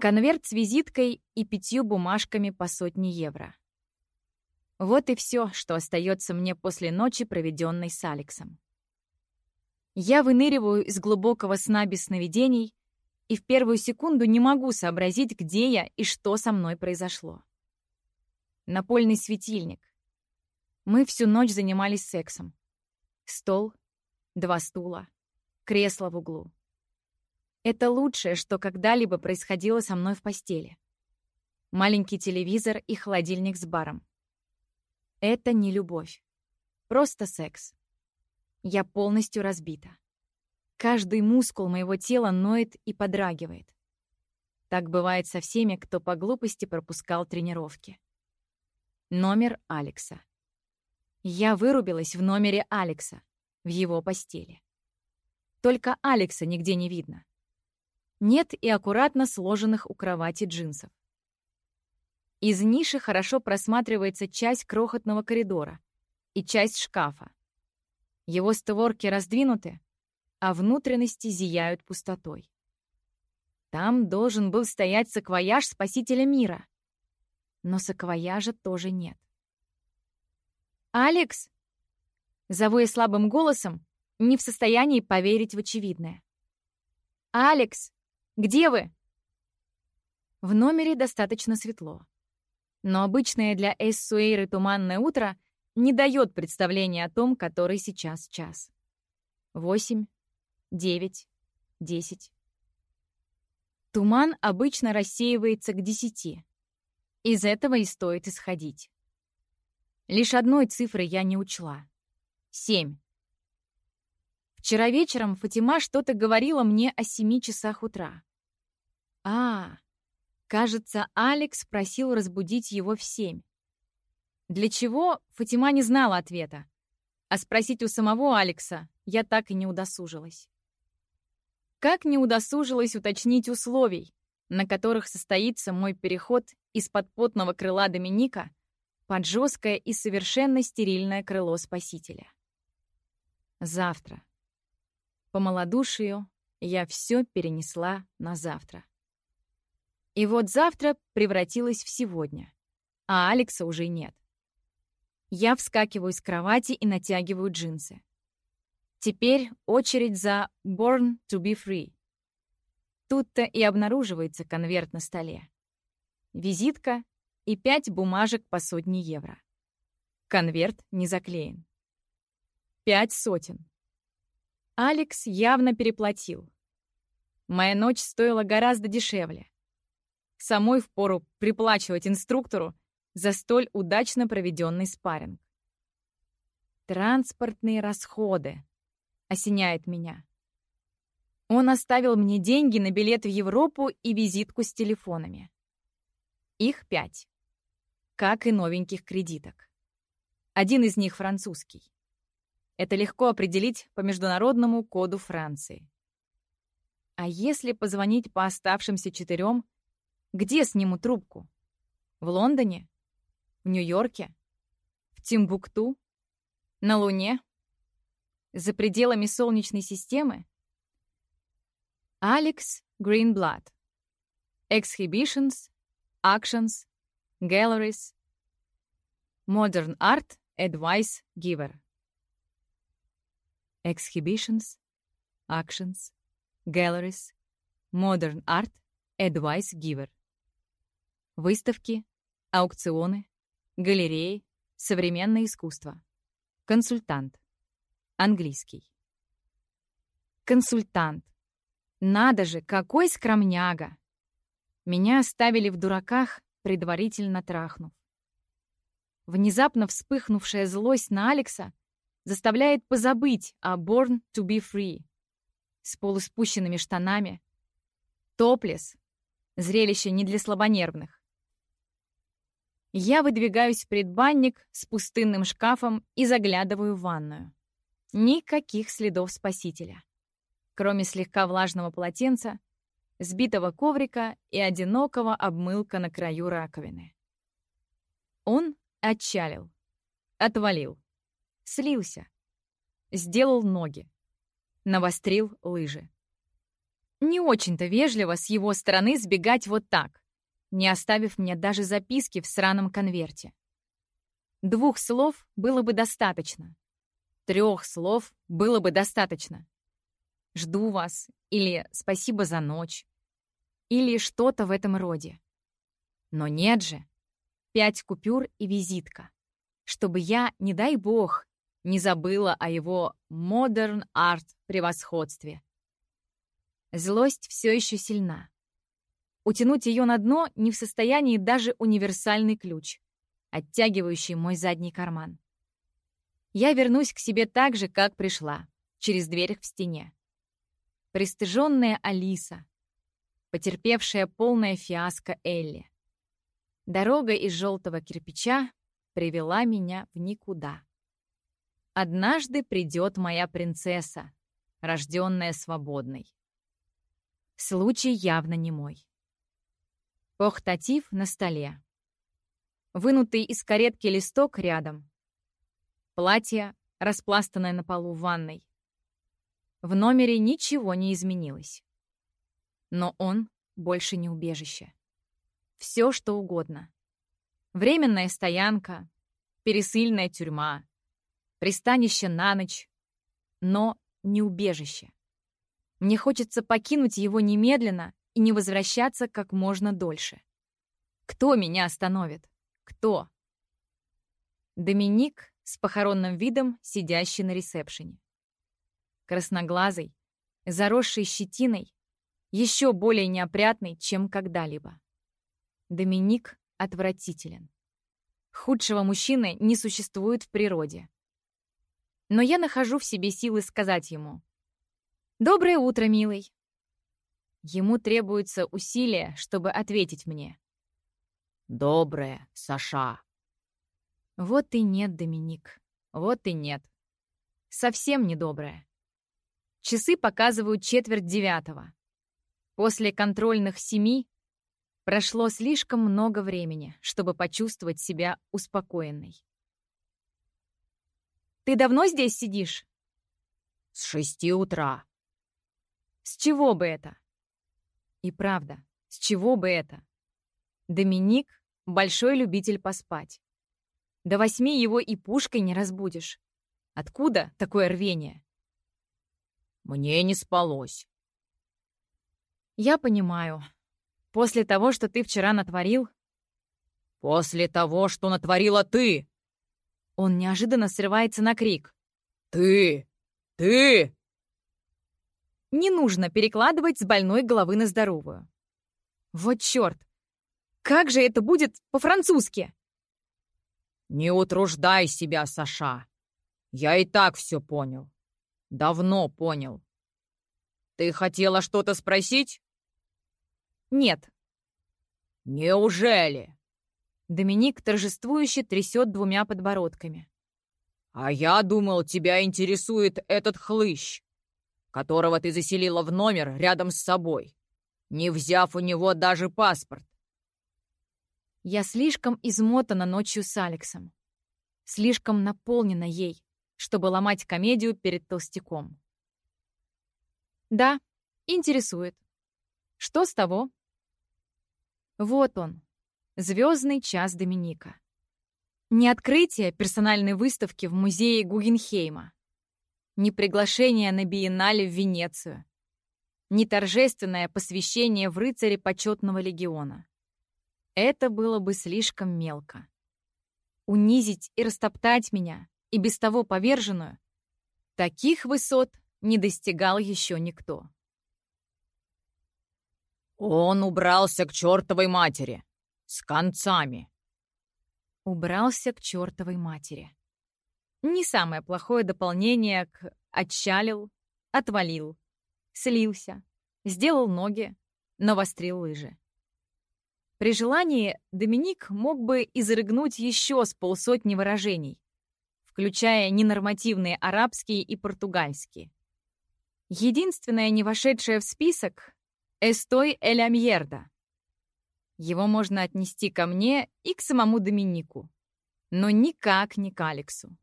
Конверт с визиткой и пятью бумажками по сотне евро. Вот и все, что остается мне после ночи, проведенной с Алексом. Я выныриваю из глубокого сна без сновидений и в первую секунду не могу сообразить, где я и что со мной произошло. Напольный светильник. Мы всю ночь занимались сексом. Стол, два стула, кресло в углу. Это лучшее, что когда-либо происходило со мной в постели. Маленький телевизор и холодильник с баром. Это не любовь. Просто секс. Я полностью разбита. Каждый мускул моего тела ноет и подрагивает. Так бывает со всеми, кто по глупости пропускал тренировки. Номер Алекса. Я вырубилась в номере Алекса, в его постели. Только Алекса нигде не видно. Нет и аккуратно сложенных у кровати джинсов. Из ниши хорошо просматривается часть крохотного коридора и часть шкафа. Его створки раздвинуты, а внутренности зияют пустотой. Там должен был стоять саквояж Спасителя мира. Но саквояжа тоже нет. «Алекс!» Зову я слабым голосом, не в состоянии поверить в очевидное. «Алекс!» Где вы?» В номере достаточно светло. Но обычное для Эссуэйры туманное утро не дает представления о том, который сейчас час. Восемь, девять, десять. Туман обычно рассеивается к десяти. Из этого и стоит исходить. Лишь одной цифры я не учла. Семь. Вчера вечером Фатима что-то говорила мне о семи часах утра. А, кажется, Алекс просил разбудить его в семь. Для чего, Фатима не знала ответа. А спросить у самого Алекса я так и не удосужилась. Как не удосужилась уточнить условий, на которых состоится мой переход из-под потного крыла Доминика под жесткое и совершенно стерильное крыло Спасителя. Завтра. По малодушию я все перенесла на завтра. И вот завтра превратилось в сегодня, а Алекса уже нет. Я вскакиваю с кровати и натягиваю джинсы. Теперь очередь за «Born to be free». Тут-то и обнаруживается конверт на столе. Визитка и пять бумажек по сотне евро. Конверт не заклеен. Пять сотен. Алекс явно переплатил. Моя ночь стоила гораздо дешевле. Самой впору приплачивать инструктору за столь удачно проведенный спарринг. Транспортные расходы. Осеняет меня. Он оставил мне деньги на билет в Европу и визитку с телефонами. Их пять. Как и новеньких кредиток. Один из них французский. Это легко определить по международному коду Франции. А если позвонить по оставшимся четырем — где сниму трубку? В Лондоне? В Нью-Йорке? В Тимбукту? На Луне? За пределами Солнечной системы? Алекс Гринблад. Exhibitions, Actions, Galleries. Modern Art Advice Giver. Exhibitions, Actions, Galleries, Modern Art Advice Giver. Выставки, аукционы, галереи, современное искусство. Консультант. Английский. Консультант. Надо же, какой скромняга! Меня оставили в дураках, предварительно трахнув. Внезапно вспыхнувшая злость на Алекса заставляет позабыть о Born to be Free с полуспущенными штанами. Топлес. Зрелище не для слабонервных. Я выдвигаюсь в предбанник с пустынным шкафом и заглядываю в ванную. Никаких следов спасителя. Кроме слегка влажного полотенца, сбитого коврика и одинокого обмылка на краю раковины. Он отчалил, отвалил, слился, сделал ноги, навострил лыжи. Не очень-то вежливо с его стороны сбегать вот так, не оставив мне даже записки в сраном конверте. Двух слов было бы достаточно. Трех слов было бы достаточно. «Жду вас» или «Спасибо за ночь» или что-то в этом роде. Но нет же. Пять купюр и визитка. Чтобы я, не дай бог, не забыла о его модерн арт превосходстве. Злость все еще сильна. Утянуть ее на дно не в состоянии даже универсальный ключ, оттягивающий мой задний карман. Я вернусь к себе так же, как пришла, через дверь в стене. Пристыженная Алиса, потерпевшая полное фиаско Элли. Дорога из желтого кирпича привела меня в никуда. Однажды придет моя принцесса, рожденная свободной. Случай явно не мой. Похтатив на столе. Вынутый из каретки листок рядом. Платье, распластанное на полу в ванной. В номере ничего не изменилось. Но он больше не убежище. Все, что угодно. Временная стоянка, пересыльная тюрьма, пристанище на ночь, но не убежище. Мне хочется покинуть его немедленно и не возвращаться как можно дольше. Кто меня остановит? Кто? Доминик с похоронным видом, сидящий на ресепшене. Красноглазый, заросший щетиной, еще более неопрятный, чем когда-либо. Доминик отвратителен. Худшего мужчины не существует в природе. Но я нахожу в себе силы сказать ему «Доброе утро, милый». Ему требуется усилие, чтобы ответить мне. «Доброе, Саша». Вот и нет, Доминик. Вот и нет. Совсем недоброе. Часы показывают четверть девятого. После контрольных семи прошло слишком много времени, чтобы почувствовать себя успокоенной. «Ты давно здесь сидишь?» «С шести утра». «С чего бы это?» И правда, с чего бы это? Доминик — большой любитель поспать. До восьми его и пушкой не разбудишь. Откуда такое рвение? Мне не спалось. Я понимаю. После того, что ты вчера натворил... После того, что натворила ты! Он неожиданно срывается на крик. Ты! Ты! Не нужно перекладывать с больной головы на здоровую. Вот черт! Как же это будет по-французски? Не утруждай себя, Саша. Я и так все понял. Давно понял. Ты хотела что-то спросить? Нет. Неужели? Доминик торжествующе трясет двумя подбородками. А я думал, тебя интересует этот хлыщ, которого ты заселила в номер рядом с собой, не взяв у него даже паспорт. Я слишком измотана ночью с Алексом. Слишком наполнена ей, чтобы ломать комедию перед толстяком. Да, интересует. Что с того? Вот он, звездный час Доминика. Не открытие персональной выставки в музее Гугенхейма, не приглашение на биеннале в Венецию, не торжественное посвящение в рыцаре почетного легиона. Это было бы слишком мелко. Унизить и растоптать меня, и без того поверженную, таких высот не достигал еще никто. «Он убрался к чертовой матери! С концами!» Убрался к чертовой матери. Не самое плохое дополнение к «отчалил», «отвалил», «слился», «сделал ноги», «навострил лыжи». При желании Доминик мог бы изрыгнуть еще с полсотни выражений, включая ненормативные арабские и португальские. Единственное, не вошедшее в список Эстой Эль Амьерда. Его можно отнести ко мне и к самому Доминику, но никак не к Алексу.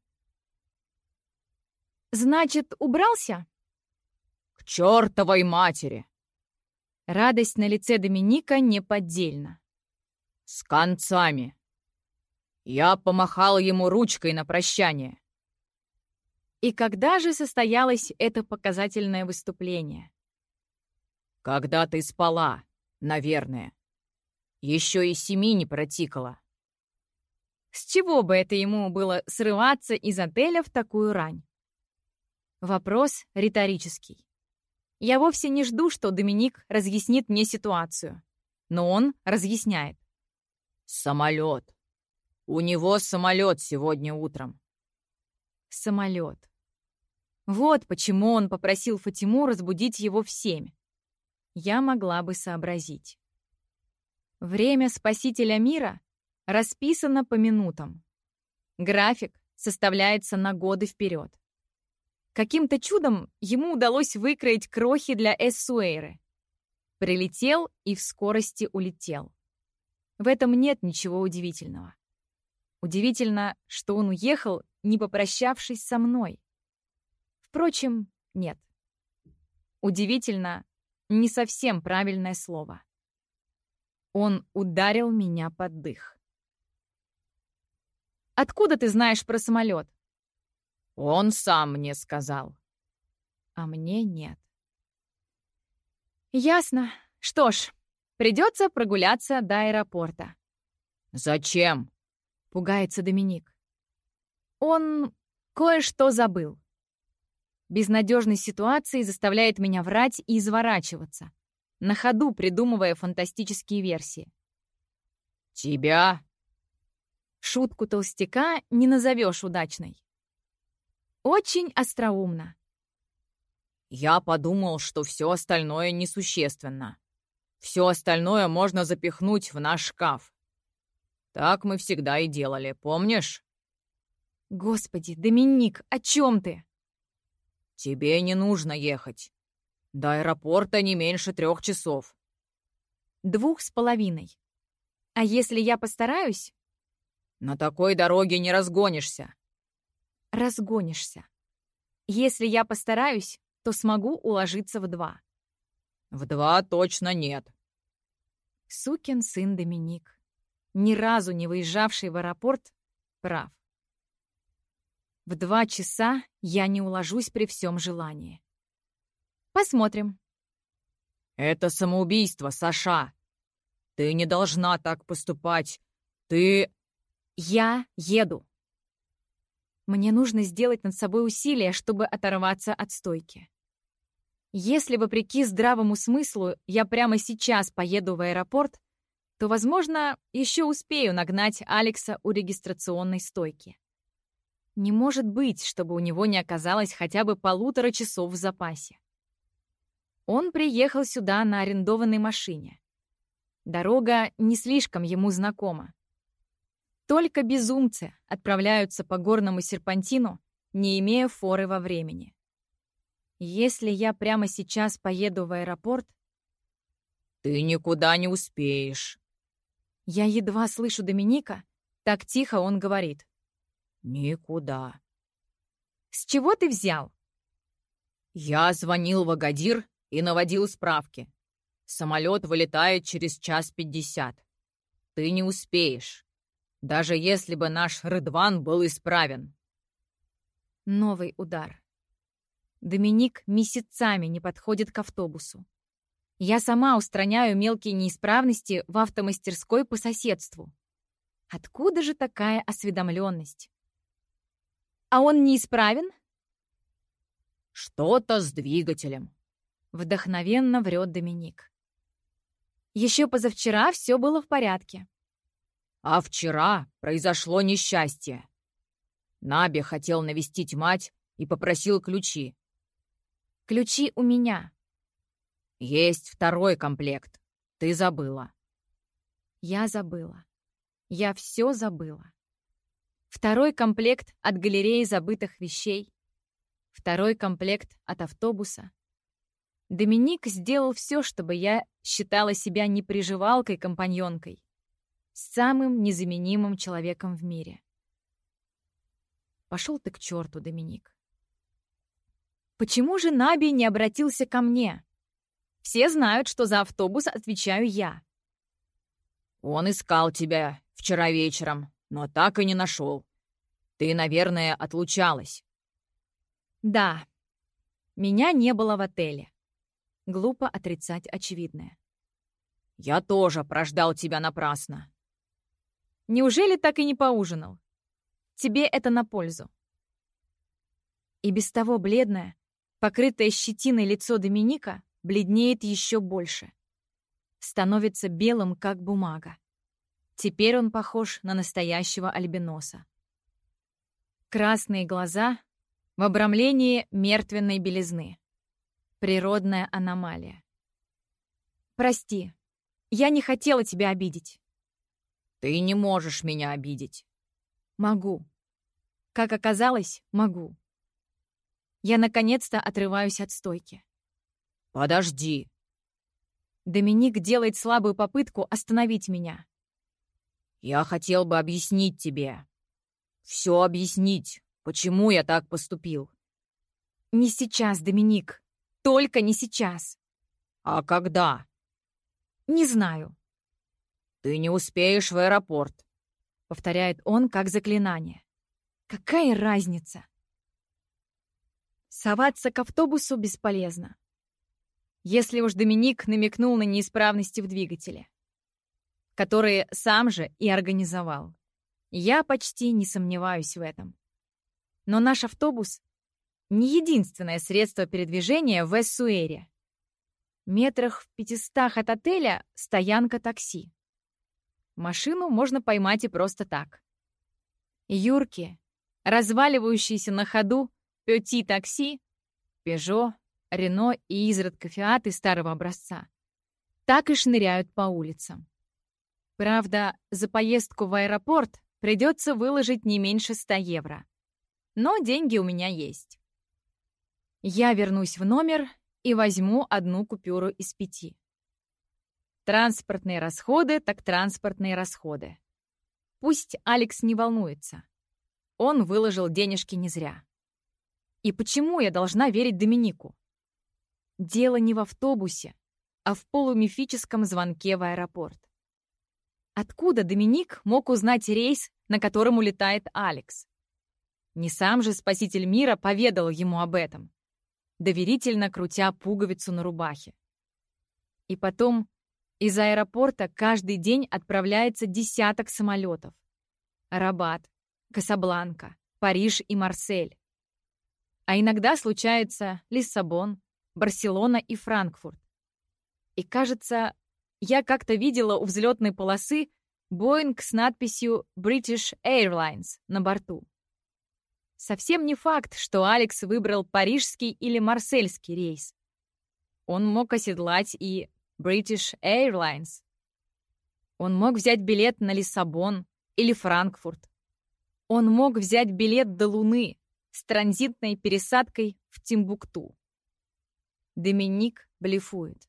«Значит, убрался?» «К чертовой матери!» Радость на лице Доминика неподдельна. «С концами!» Я помахал ему ручкой на прощание. И когда же состоялось это показательное выступление? Когда ты спала, наверное. Еще и семи не протикала. С чего бы это ему было срываться из отеля в такую рань? Вопрос риторический. Я вовсе не жду, что Доминик разъяснит мне ситуацию. Но он разъясняет. Самолет. У него самолет сегодня утром. Самолет. Вот почему он попросил Фатиму разбудить его в семь. Я могла бы сообразить. Время спасителя мира расписано по минутам. График составляется на годы вперед. Каким-то чудом ему удалось выкроить крохи для Эссуэйры. Прилетел и в скорости улетел. В этом нет ничего удивительного. Удивительно, что он уехал, не попрощавшись со мной. Впрочем, нет. Удивительно — не совсем правильное слово. Он ударил меня под дых. «Откуда ты знаешь про самолет?» «Он сам мне сказал». «А мне нет». «Ясно. Что ж, придется прогуляться до аэропорта». «Зачем?» — пугается Доминик. Он кое-что забыл. Безнадежность ситуации заставляет меня врать и изворачиваться, на ходу придумывая фантастические версии. «Тебя?» Шутку толстяка не назовешь удачной. Очень остроумно. «Я подумал, что все остальное несущественно. Все остальное можно запихнуть в наш шкаф. Так мы всегда и делали, помнишь?» «Господи, Доминик, о чем ты?» «Тебе не нужно ехать. До аэропорта не меньше трех часов». «Двух с половиной. А если я постараюсь?» «На такой дороге не разгонишься». «Разгонишься. Если я постараюсь, то смогу уложиться в два». «В два точно нет». Сукин сын Доминик ни разу не выезжавший в аэропорт, прав. В два часа я не уложусь при всем желании. Посмотрим. Это самоубийство, Саша. Ты не должна так поступать. Ты... Я еду. Мне нужно сделать над собой усилие, чтобы оторваться от стойки. Если, вопреки здравому смыслу, я прямо сейчас поеду в аэропорт, то, возможно, еще успею нагнать Алекса у регистрационной стойки. Не может быть, чтобы у него не оказалось хотя бы полутора часов в запасе. Он приехал сюда на арендованной машине. Дорога не слишком ему знакома. Только безумцы отправляются по горному серпантину, не имея форы во времени. Если я прямо сейчас поеду в аэропорт... «Ты никуда не успеешь», я едва слышу Доминика, так тихо он говорит. «Никуда». «С чего ты взял?» «Я звонил в Агадир и наводил справки. Самолет вылетает через час пятьдесят. Ты не успеешь, даже если бы наш Рыдван был исправен». Новый удар. Доминик месяцами не подходит к автобусу. Я сама устраняю мелкие неисправности в автомастерской по соседству. Откуда же такая осведомленность? А он неисправен? Что-то с двигателем. Вдохновенно врет Доминик. Еще позавчера все было в порядке. А вчера произошло несчастье. Наби хотел навестить мать и попросил ключи. Ключи у меня. «Есть второй комплект. Ты забыла». Я забыла. Я все забыла. Второй комплект от галереи забытых вещей. Второй комплект от автобуса. Доминик сделал все, чтобы я считала себя не приживалкой-компаньонкой, самым незаменимым человеком в мире. Пошел ты к черту, Доминик. Почему же Наби не обратился ко мне? Все знают, что за автобус отвечаю я. Он искал тебя вчера вечером, но так и не нашел. Ты, наверное, отлучалась. Да, меня не было в отеле. Глупо отрицать очевидное. Я тоже прождал тебя напрасно. Неужели так и не поужинал? Тебе это на пользу. И без того бледное, покрытое щетиной лицо Доминика бледнеет еще больше. Становится белым, как бумага. Теперь он похож на настоящего альбиноса. Красные глаза в обрамлении мертвенной белизны. Природная аномалия. «Прости, я не хотела тебя обидеть». «Ты не можешь меня обидеть». «Могу. Как оказалось, могу. Я наконец-то отрываюсь от стойки. «Подожди!» Доминик делает слабую попытку остановить меня. «Я хотел бы объяснить тебе. Все объяснить, почему я так поступил». «Не сейчас, Доминик. Только не сейчас». «А когда?» «Не знаю». «Ты не успеешь в аэропорт», — повторяет он как заклинание. «Какая разница?» Соваться к автобусу бесполезно. Если уж Доминик намекнул на неисправности в двигателе, которые сам же и организовал. Я почти не сомневаюсь в этом. Но наш автобус — не единственное средство передвижения в Эссуэре. Метрах в пятистах от отеля — стоянка такси. Машину можно поймать и просто так. Юрки, разваливающиеся на ходу, Пёти такси, Пежо, Рено и изредка Фиаты старого образца так и шныряют по улицам. Правда, за поездку в аэропорт придется выложить не меньше 100 евро. Но деньги у меня есть. Я вернусь в номер и возьму одну купюру из пяти. Транспортные расходы так транспортные расходы. Пусть Алекс не волнуется. Он выложил денежки не зря. И почему я должна верить Доминику? Дело не в автобусе, а в полумифическом звонке в аэропорт. Откуда Доминик мог узнать рейс, на котором улетает Алекс? Не сам же спаситель мира поведал ему об этом, доверительно крутя пуговицу на рубахе. И потом из аэропорта каждый день отправляется десяток самолетов. Рабат, Касабланка, Париж и Марсель. А иногда случается Лиссабон, Барселона и Франкфурт. И кажется, я как-то видела у взлетной полосы Боинг с надписью British Airlines на борту. Совсем не факт, что Алекс выбрал парижский или марсельский рейс. Он мог оседлать и British Airlines. Он мог взять билет на Лиссабон или Франкфурт. Он мог взять билет до Луны, с транзитной пересадкой в Тимбукту. Доминик блефует.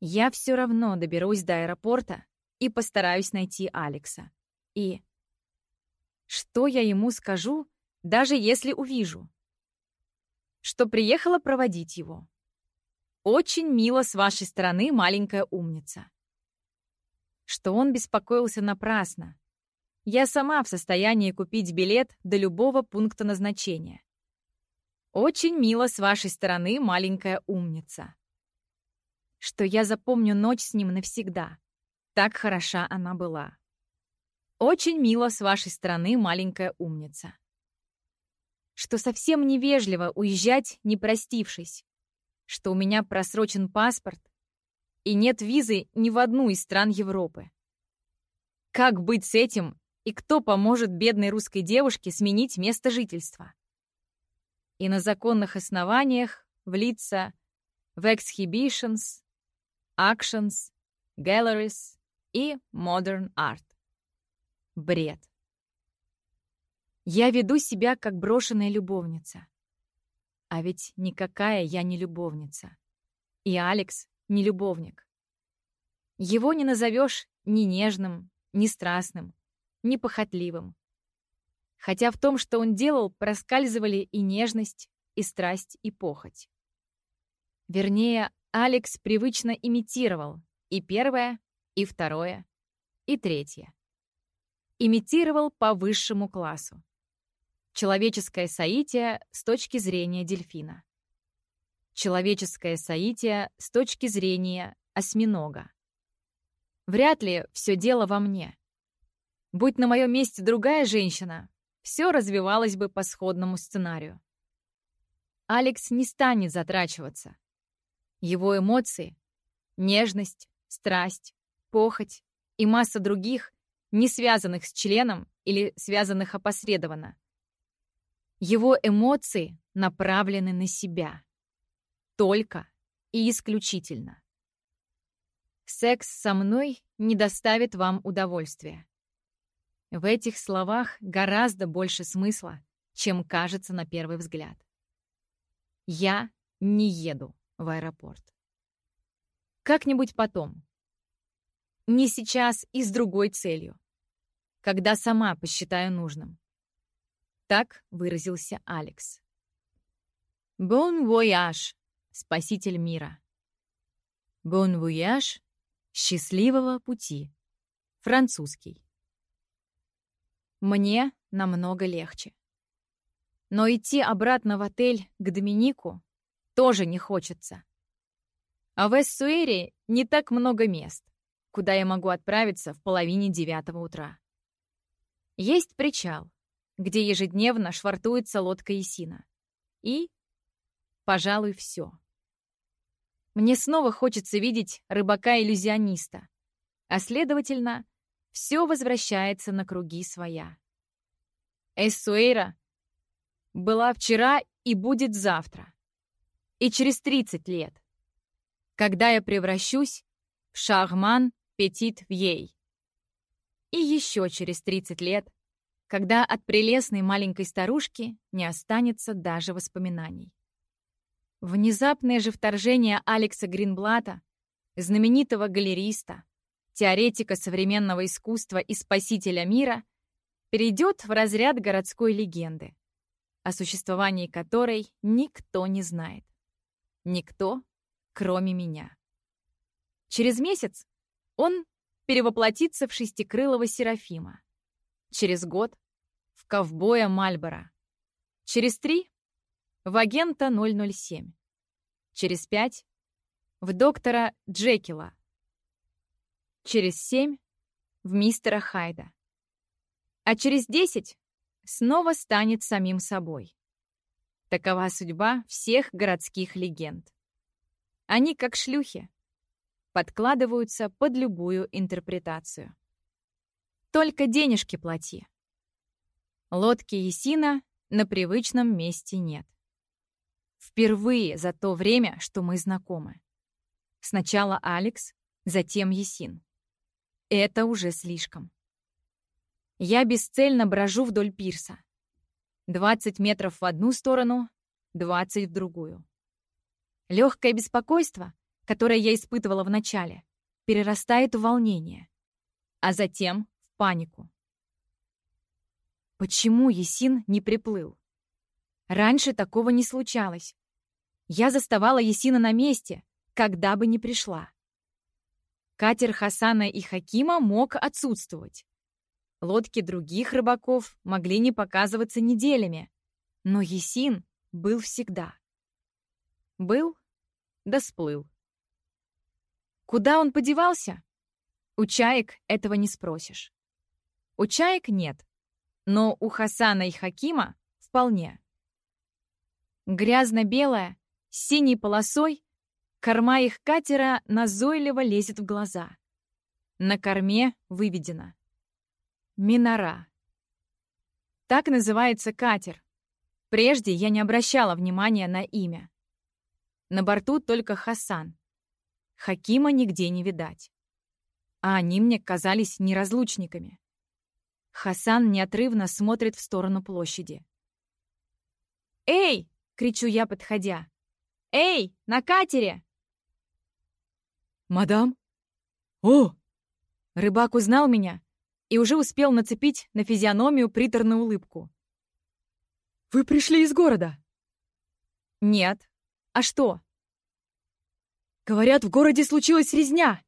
Я все равно доберусь до аэропорта и постараюсь найти Алекса. И что я ему скажу, даже если увижу? Что приехала проводить его. Очень мило с вашей стороны, маленькая умница. Что он беспокоился напрасно, я сама в состоянии купить билет до любого пункта назначения. Очень мило с вашей стороны, маленькая умница. Что я запомню ночь с ним навсегда. Так хороша она была. Очень мило с вашей стороны, маленькая умница. Что совсем невежливо уезжать, не простившись. Что у меня просрочен паспорт и нет визы ни в одну из стран Европы. Как быть с этим, и кто поможет бедной русской девушке сменить место жительства? И на законных основаниях влиться в exhibitions, actions, galleries и modern art. Бред. Я веду себя как брошенная любовница. А ведь никакая я не любовница. И Алекс не любовник. Его не назовешь ни нежным, ни страстным непохотливым. Хотя в том, что он делал, проскальзывали и нежность, и страсть, и похоть. Вернее, Алекс привычно имитировал и первое, и второе, и третье. Имитировал по высшему классу. Человеческое соитие с точки зрения дельфина. Человеческое соитие с точки зрения осьминога. Вряд ли все дело во мне. Будь на моем месте другая женщина, все развивалось бы по сходному сценарию. Алекс не станет затрачиваться. Его эмоции — нежность, страсть, похоть и масса других, не связанных с членом или связанных опосредованно. Его эмоции направлены на себя. Только и исключительно. Секс со мной не доставит вам удовольствия. В этих словах гораздо больше смысла, чем кажется на первый взгляд. Я не еду в аэропорт. Как-нибудь потом. Не сейчас и с другой целью. Когда сама посчитаю нужным. Так выразился Алекс. «Бон вояж, спаситель мира». «Бон вояж, счастливого пути». Французский. Мне намного легче. Но идти обратно в отель к Доминику тоже не хочется. А в Эссуэре не так много мест, куда я могу отправиться в половине девятого утра. Есть причал, где ежедневно швартуется лодка Есина. И, пожалуй, все. Мне снова хочется видеть рыбака-иллюзиониста, а, следовательно, все возвращается на круги своя. Эссуэйра была вчера и будет завтра. И через 30 лет, когда я превращусь в Шахман Петит Вьей. И еще через 30 лет, когда от прелестной маленькой старушки не останется даже воспоминаний. Внезапное же вторжение Алекса Гринблата, знаменитого галериста, теоретика современного искусства и спасителя мира, перейдет в разряд городской легенды, о существовании которой никто не знает. Никто, кроме меня. Через месяц он перевоплотится в шестикрылого Серафима. Через год — в ковбоя Мальбора. Через три — в агента 007. Через пять — в доктора Джекила. Через семь — в мистера Хайда. А через десять снова станет самим собой. Такова судьба всех городских легенд. Они, как шлюхи, подкладываются под любую интерпретацию. Только денежки плати. Лодки Есина на привычном месте нет. Впервые за то время, что мы знакомы. Сначала Алекс, затем Есин. Это уже слишком. Я бесцельно брожу вдоль пирса. 20 метров в одну сторону, 20 в другую. Легкое беспокойство, которое я испытывала в начале, перерастает в волнение, а затем панику. Почему Есин не приплыл? Раньше такого не случалось. Я заставала Есина на месте, когда бы ни пришла. Катер Хасана и Хакима мог отсутствовать. Лодки других рыбаков могли не показываться неделями, но Есин был всегда. Был, да сплыл. Куда он подевался? У чаек этого не спросишь. У чаек нет, но у Хасана и Хакима вполне. Грязно-белая, с синей полосой, корма их катера назойливо лезет в глаза. На корме выведено Минора. Так называется катер. Прежде я не обращала внимания на имя. На борту только Хасан. Хакима нигде не видать. А они мне казались неразлучниками. Хасан неотрывно смотрит в сторону площади. «Эй!» — кричу я, подходя. «Эй, на катере!» «Мадам?» «О!» Рыбак узнал меня и уже успел нацепить на физиономию приторную улыбку. «Вы пришли из города?» «Нет. А что?» Говорят, в городе случилась резня.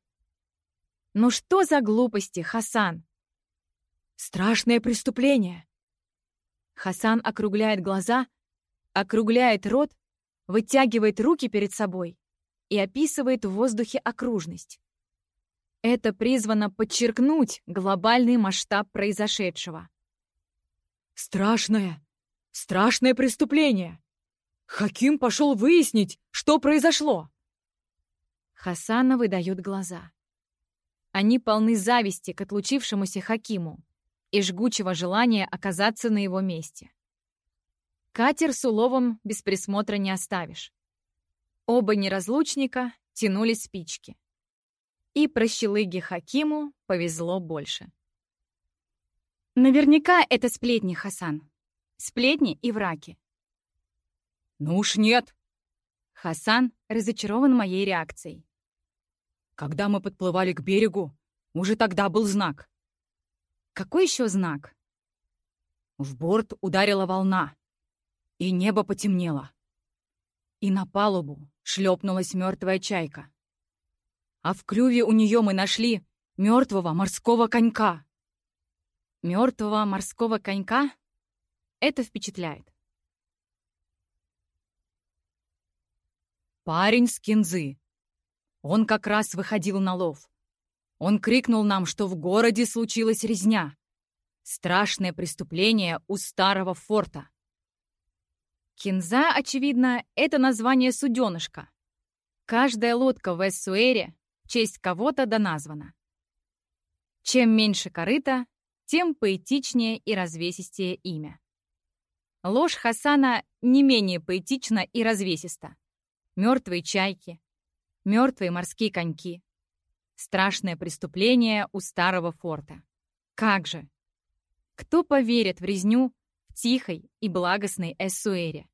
Ну что за глупости, Хасан? Страшное преступление. Хасан округляет глаза, округляет рот, вытягивает руки перед собой и описывает в воздухе окружность. Это призвано подчеркнуть глобальный масштаб произошедшего. Страшное, страшное преступление. Хаким пошел выяснить, что произошло. Хасана выдает глаза. Они полны зависти к отлучившемуся Хакиму и жгучего желания оказаться на его месте. Катер с уловом без присмотра не оставишь. Оба неразлучника тянули спички. И прощелыге Хакиму повезло больше. Наверняка это сплетни, Хасан. Сплетни и враки. Ну уж нет. Хасан разочарован моей реакцией. Когда мы подплывали к берегу, уже тогда был знак. Какой еще знак? В борт ударила волна, и небо потемнело. И на палубу шлепнулась мертвая чайка. А в клюве у нее мы нашли мертвого морского конька. Мертвого морского конька? Это впечатляет. Парень с кинзы. Он как раз выходил на лов. Он крикнул нам, что в городе случилась резня. Страшное преступление у старого форта. Кинза, очевидно, это название суденышка. Каждая лодка в Эссуэре в честь кого-то да названа. Чем меньше корыта, тем поэтичнее и развесистее имя. Ложь Хасана не менее поэтична и развесиста. Мертвые чайки, мертвые морские коньки. Страшное преступление у старого форта. Как же! Кто поверит в резню в тихой и благостной Эссуэре?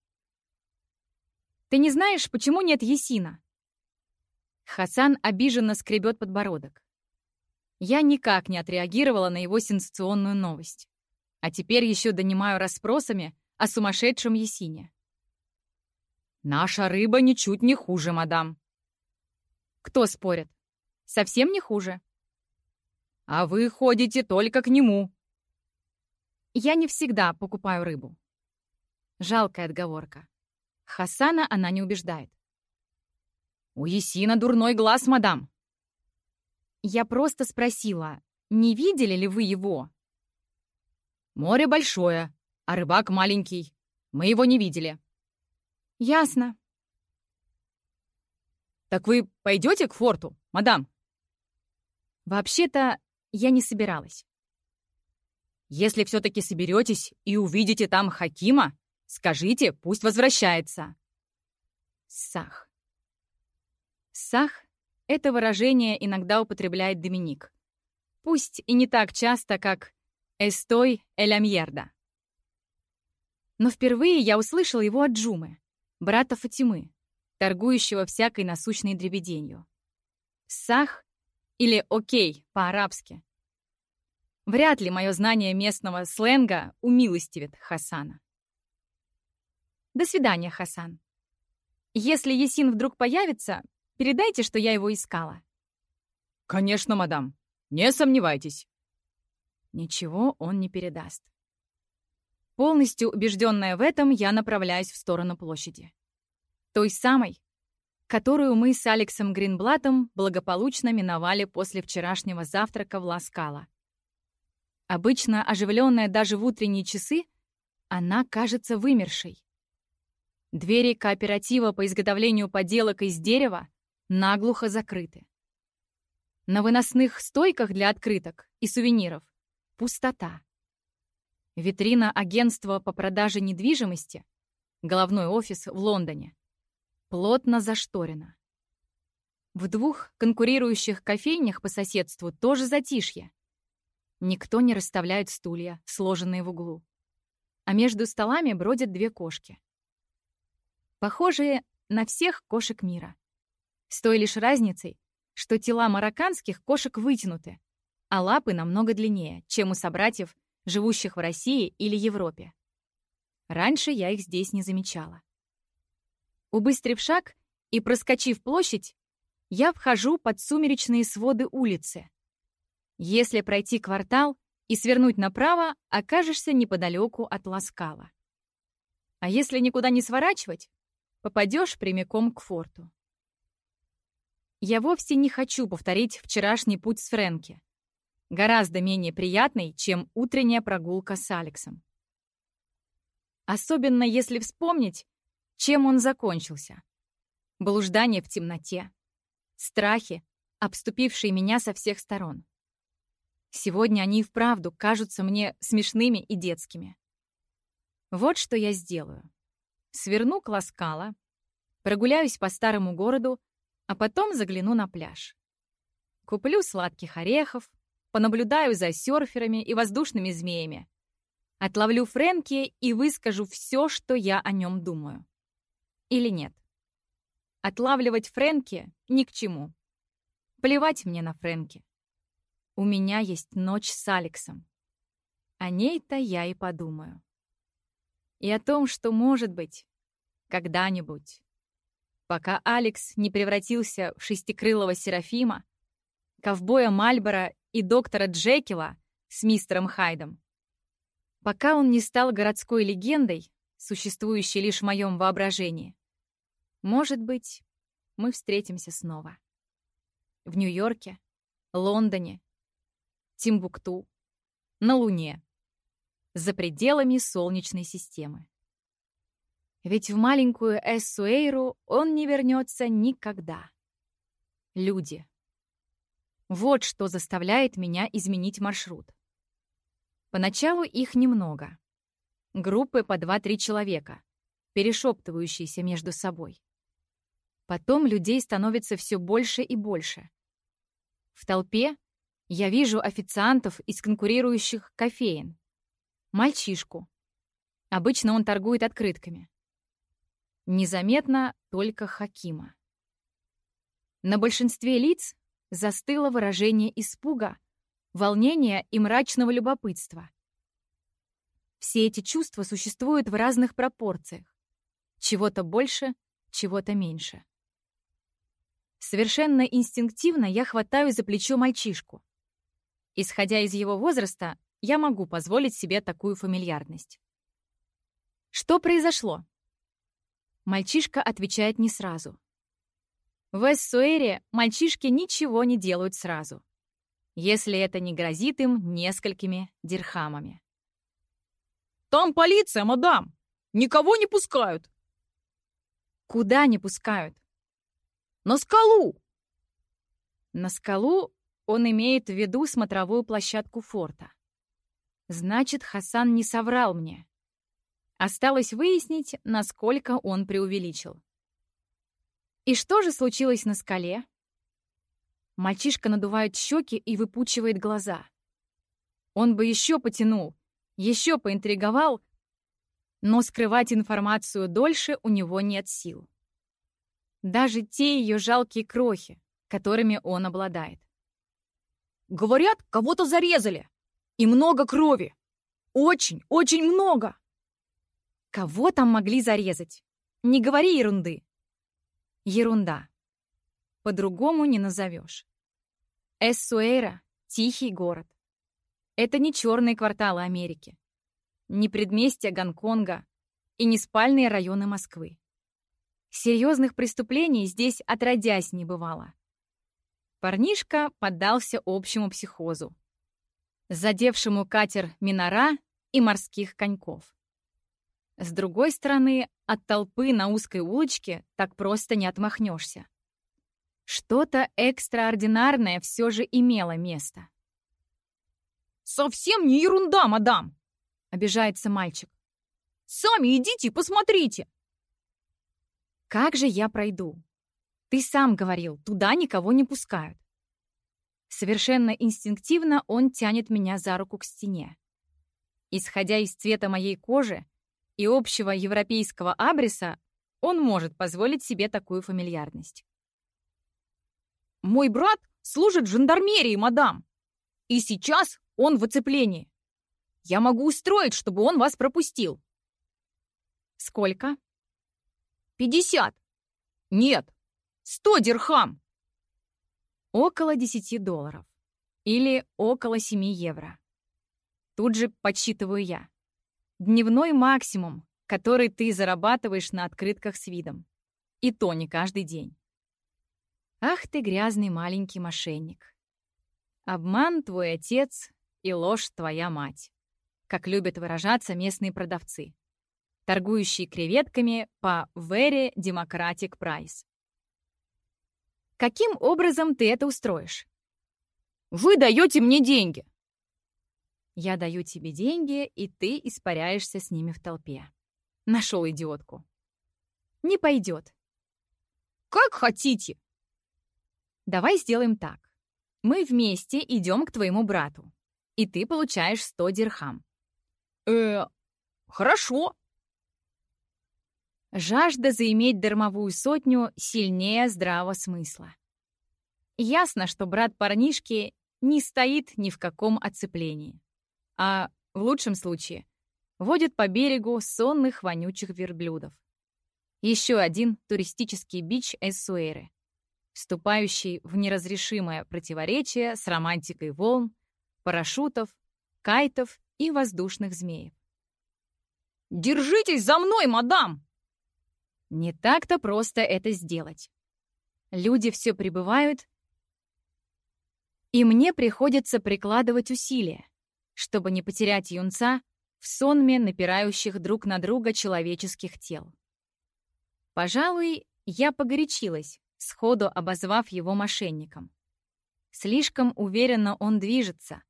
Ты не знаешь, почему нет Есина? Хасан обиженно скребет подбородок. Я никак не отреагировала на его сенсационную новость. А теперь еще донимаю расспросами о сумасшедшем Есине. «Наша рыба ничуть не хуже, мадам». «Кто спорит? Совсем не хуже». «А вы ходите только к нему». «Я не всегда покупаю рыбу». Жалкая отговорка. Хасана она не убеждает. «У Есина дурной глаз, мадам. Я просто спросила, не видели ли вы его? Море большое, а рыбак маленький. Мы его не видели. Ясно. Так вы пойдете к форту, мадам? Вообще-то я не собиралась. Если все-таки соберетесь и увидите там Хакима, скажите, пусть возвращается. Сах. Сах это выражение иногда употребляет Доминик. Пусть и не так часто, как «эстой эля мьерда». Но впервые я услышал его от Джумы, брата Фатимы, торгующего всякой насущной дребеденью. «Сах» или «окей» по-арабски. Вряд ли мое знание местного сленга умилостивит Хасана. До свидания, Хасан. Если Есин вдруг появится, Передайте, что я его искала». «Конечно, мадам. Не сомневайтесь». Ничего он не передаст. Полностью убежденная в этом, я направляюсь в сторону площади. Той самой, которую мы с Алексом Гринблатом благополучно миновали после вчерашнего завтрака в Ласкала. Обычно оживленная даже в утренние часы, она кажется вымершей. Двери кооператива по изготовлению поделок из дерева наглухо закрыты. На выносных стойках для открыток и сувениров пустота. Витрина агентства по продаже недвижимости, головной офис в Лондоне, плотно зашторена. В двух конкурирующих кофейнях по соседству тоже затишье. Никто не расставляет стулья, сложенные в углу. А между столами бродят две кошки. Похожие на всех кошек мира. С той лишь разницей, что тела марокканских кошек вытянуты, а лапы намного длиннее, чем у собратьев, живущих в России или Европе. Раньше я их здесь не замечала. Убыстрив шаг и проскочив площадь, я вхожу под сумеречные своды улицы. Если пройти квартал и свернуть направо, окажешься неподалеку от Ласкала. А если никуда не сворачивать, попадешь прямиком к форту. Я вовсе не хочу повторить вчерашний путь с Фрэнки. Гораздо менее приятный, чем утренняя прогулка с Алексом. Особенно если вспомнить, чем он закончился. Блуждание в темноте, страхи, обступившие меня со всех сторон. Сегодня они и вправду кажутся мне смешными и детскими. Вот что я сделаю. Сверну к Ласкала, прогуляюсь по старому городу, а потом загляну на пляж. Куплю сладких орехов, понаблюдаю за серферами и воздушными змеями. Отловлю Фрэнки и выскажу все, что я о нем думаю. Или нет. Отлавливать Фрэнки ни к чему. Плевать мне на Фрэнки. У меня есть ночь с Алексом. О ней-то я и подумаю. И о том, что, может быть, когда-нибудь, пока Алекс не превратился в шестикрылого Серафима, ковбоя Мальбора и доктора Джекила с мистером Хайдом, пока он не стал городской легендой, существующей лишь в моем воображении, может быть, мы встретимся снова. В Нью-Йорке, Лондоне, Тимбукту, на Луне, за пределами Солнечной системы. Ведь в маленькую Эссуэйру он не вернется никогда. Люди. Вот что заставляет меня изменить маршрут. Поначалу их немного. Группы по 2-3 человека, перешептывающиеся между собой. Потом людей становится все больше и больше. В толпе я вижу официантов из конкурирующих кофеин. Мальчишку. Обычно он торгует открытками. Незаметно только Хакима. На большинстве лиц застыло выражение испуга, волнения и мрачного любопытства. Все эти чувства существуют в разных пропорциях. Чего-то больше, чего-то меньше. Совершенно инстинктивно я хватаю за плечо мальчишку. Исходя из его возраста, я могу позволить себе такую фамильярность. Что произошло? Мальчишка отвечает не сразу. В Эссуэре мальчишки ничего не делают сразу, если это не грозит им несколькими дирхамами. «Там полиция, мадам! Никого не пускают!» «Куда не пускают?» «На скалу!» На скалу он имеет в виду смотровую площадку форта. Значит, Хасан не соврал мне. Осталось выяснить, насколько он преувеличил. И что же случилось на скале? Мальчишка надувает щеки и выпучивает глаза. Он бы еще потянул, еще поинтриговал, но скрывать информацию дольше у него нет сил. Даже те ее жалкие крохи, которыми он обладает. Говорят, кого-то зарезали. И много крови. Очень, очень много. Кого там могли зарезать? Не говори ерунды. Ерунда. По-другому не назовешь. Эссуэйра — тихий город. Это не черные кварталы Америки, не предместья Гонконга и не спальные районы Москвы. Серьезных преступлений здесь отродясь не бывало. Парнишка поддался общему психозу, задевшему катер Минора и морских коньков. С другой стороны, от толпы на узкой улочке так просто не отмахнешься. Что-то экстраординарное все же имело место. «Совсем не ерунда, мадам!» — обижается мальчик. «Сами идите и посмотрите!» Как же я пройду? Ты сам говорил, туда никого не пускают. Совершенно инстинктивно он тянет меня за руку к стене. Исходя из цвета моей кожи и общего европейского абриса, он может позволить себе такую фамильярность. «Мой брат служит в жандармерии, мадам, и сейчас он в оцеплении. Я могу устроить, чтобы он вас пропустил». «Сколько?» Пятьдесят. Нет, сто дирхам. Около 10 долларов. Или около 7 евро. Тут же подсчитываю я. Дневной максимум, который ты зарабатываешь на открытках с видом. И то не каждый день. Ах ты грязный маленький мошенник. Обман твой отец и ложь твоя мать. Как любят выражаться местные продавцы, торгующие креветками по Very Democratic Price. Каким образом ты это устроишь? Вы даете мне деньги. Я даю тебе деньги, и ты испаряешься с ними в толпе. Нашел идиотку. Не пойдет. Как хотите. Давай сделаем так. Мы вместе идем к твоему брату, и ты получаешь 100 дирхам. Э, хорошо. Жажда заиметь дармовую сотню сильнее здравого смысла. Ясно, что брат парнишки не стоит ни в каком оцеплении, а в лучшем случае водит по берегу сонных вонючих верблюдов. Еще один туристический бич Эссуэры, вступающий в неразрешимое противоречие с романтикой волн, парашютов, кайтов и воздушных змеев. «Держитесь за мной, мадам!» Не так-то просто это сделать. Люди все прибывают, и мне приходится прикладывать усилия, чтобы не потерять юнца в сонме напирающих друг на друга человеческих тел. Пожалуй, я погорячилась, сходу обозвав его мошенником. Слишком уверенно он движется,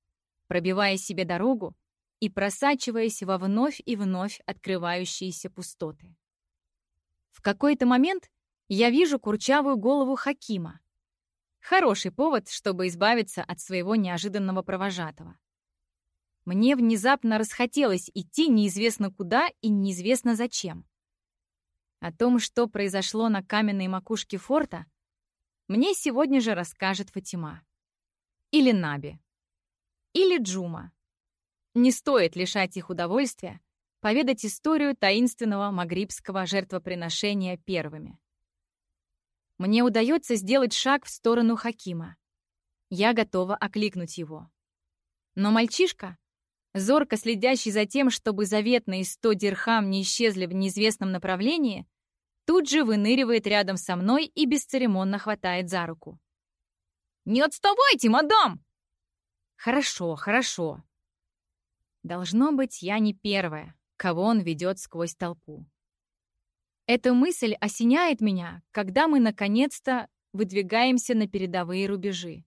пробивая себе дорогу и просачиваясь во вновь и вновь открывающиеся пустоты. В какой-то момент я вижу курчавую голову Хакима. Хороший повод, чтобы избавиться от своего неожиданного провожатого. Мне внезапно расхотелось идти неизвестно куда и неизвестно зачем. О том, что произошло на каменной макушке форта, мне сегодня же расскажет Фатима. Или Наби. Или Джума. Не стоит лишать их удовольствия поведать историю таинственного магрибского жертвоприношения первыми. Мне удается сделать шаг в сторону Хакима. Я готова окликнуть его. Но мальчишка, зорко следящий за тем, чтобы заветные сто дирхам не исчезли в неизвестном направлении, тут же выныривает рядом со мной и бесцеремонно хватает за руку. «Не отставайте, мадам!» «Хорошо, хорошо». Должно быть, я не первая, кого он ведет сквозь толпу. Эта мысль осеняет меня, когда мы наконец-то выдвигаемся на передовые рубежи.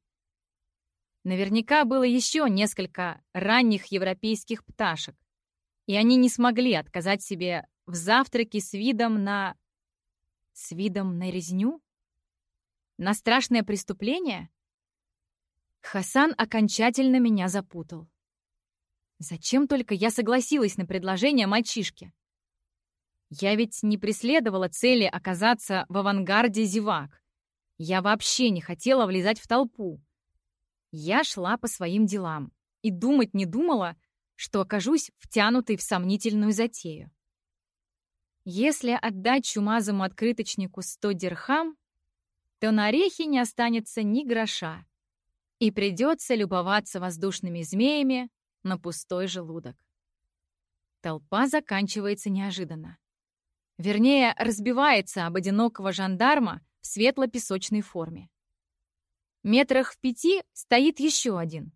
Наверняка было еще несколько ранних европейских пташек, и они не смогли отказать себе в завтраке с видом на... С видом на резню? На страшное преступление? Хасан окончательно меня запутал. Зачем только я согласилась на предложение мальчишки? Я ведь не преследовала цели оказаться в авангарде зевак. Я вообще не хотела влезать в толпу. Я шла по своим делам и думать не думала, что окажусь втянутой в сомнительную затею. Если отдать чумазому открыточнику сто дирхам, то на орехи не останется ни гроша, и придется любоваться воздушными змеями, на пустой желудок. Толпа заканчивается неожиданно. Вернее, разбивается об одинокого жандарма в светло-песочной форме. Метрах в пяти стоит еще один.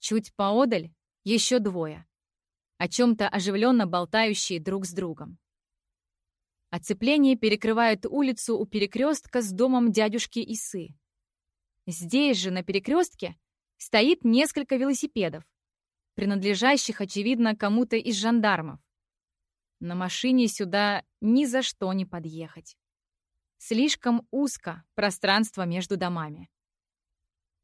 Чуть поодаль еще двое, о чем-то оживленно болтающие друг с другом. Оцепление перекрывает улицу у перекрестка с домом дядюшки Исы. Здесь же, на перекрестке, стоит несколько велосипедов, принадлежащих, очевидно, кому-то из жандармов. На машине сюда ни за что не подъехать. Слишком узко пространство между домами.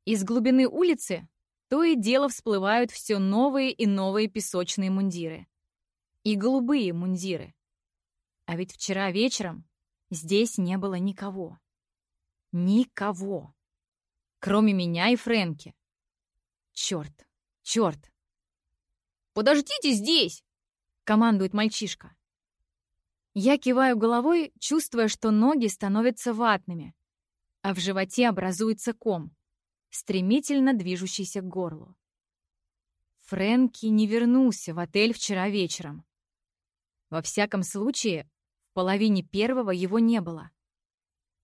Из глубины улицы то и дело всплывают все новые и новые песочные мундиры. И голубые мундиры. А ведь вчера вечером здесь не было никого. Никого. Кроме меня и Фрэнки. Черт, черт. «Подождите здесь!» — командует мальчишка. Я киваю головой, чувствуя, что ноги становятся ватными, а в животе образуется ком. стремительно движущийся к горлу. Фрэнки не вернулся в отель вчера вечером. Во всяком случае, в половине первого его не было.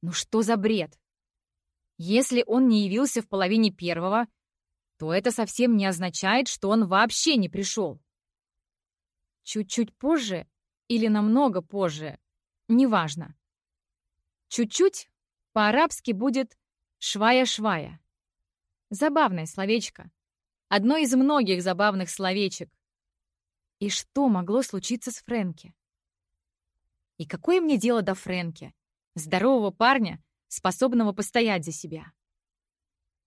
Ну что за бред? Если он не явился в половине первого, то это совсем не означает, что он вообще не пришел. Чуть-чуть позже или намного позже, неважно. Чуть-чуть по-арабски будет «швая-швая». Забавное словечко. Одно из многих забавных словечек. И что могло случиться с Фрэнки? И какое мне дело до Фрэнки, здорового парня, способного постоять за себя?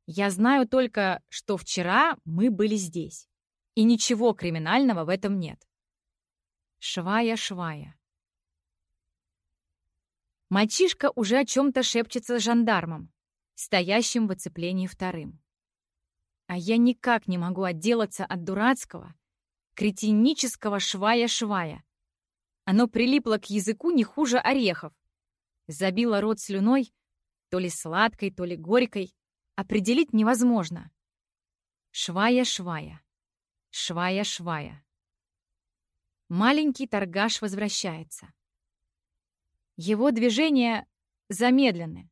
Я знаю только, что вчера мы были здесь, и ничего криминального в этом нет. Швая-швая. Мальчишка уже о чем-то шепчется с жандармом, стоящим в оцеплении вторым. А я никак не могу отделаться от дурацкого, кретинического швая-швая. Оно прилипло к языку не хуже орехов. Забило рот слюной, то ли сладкой, то ли горькой. Определить невозможно. Швая-швая. Швая-швая. Маленький торгаш возвращается. Его движения замедлены,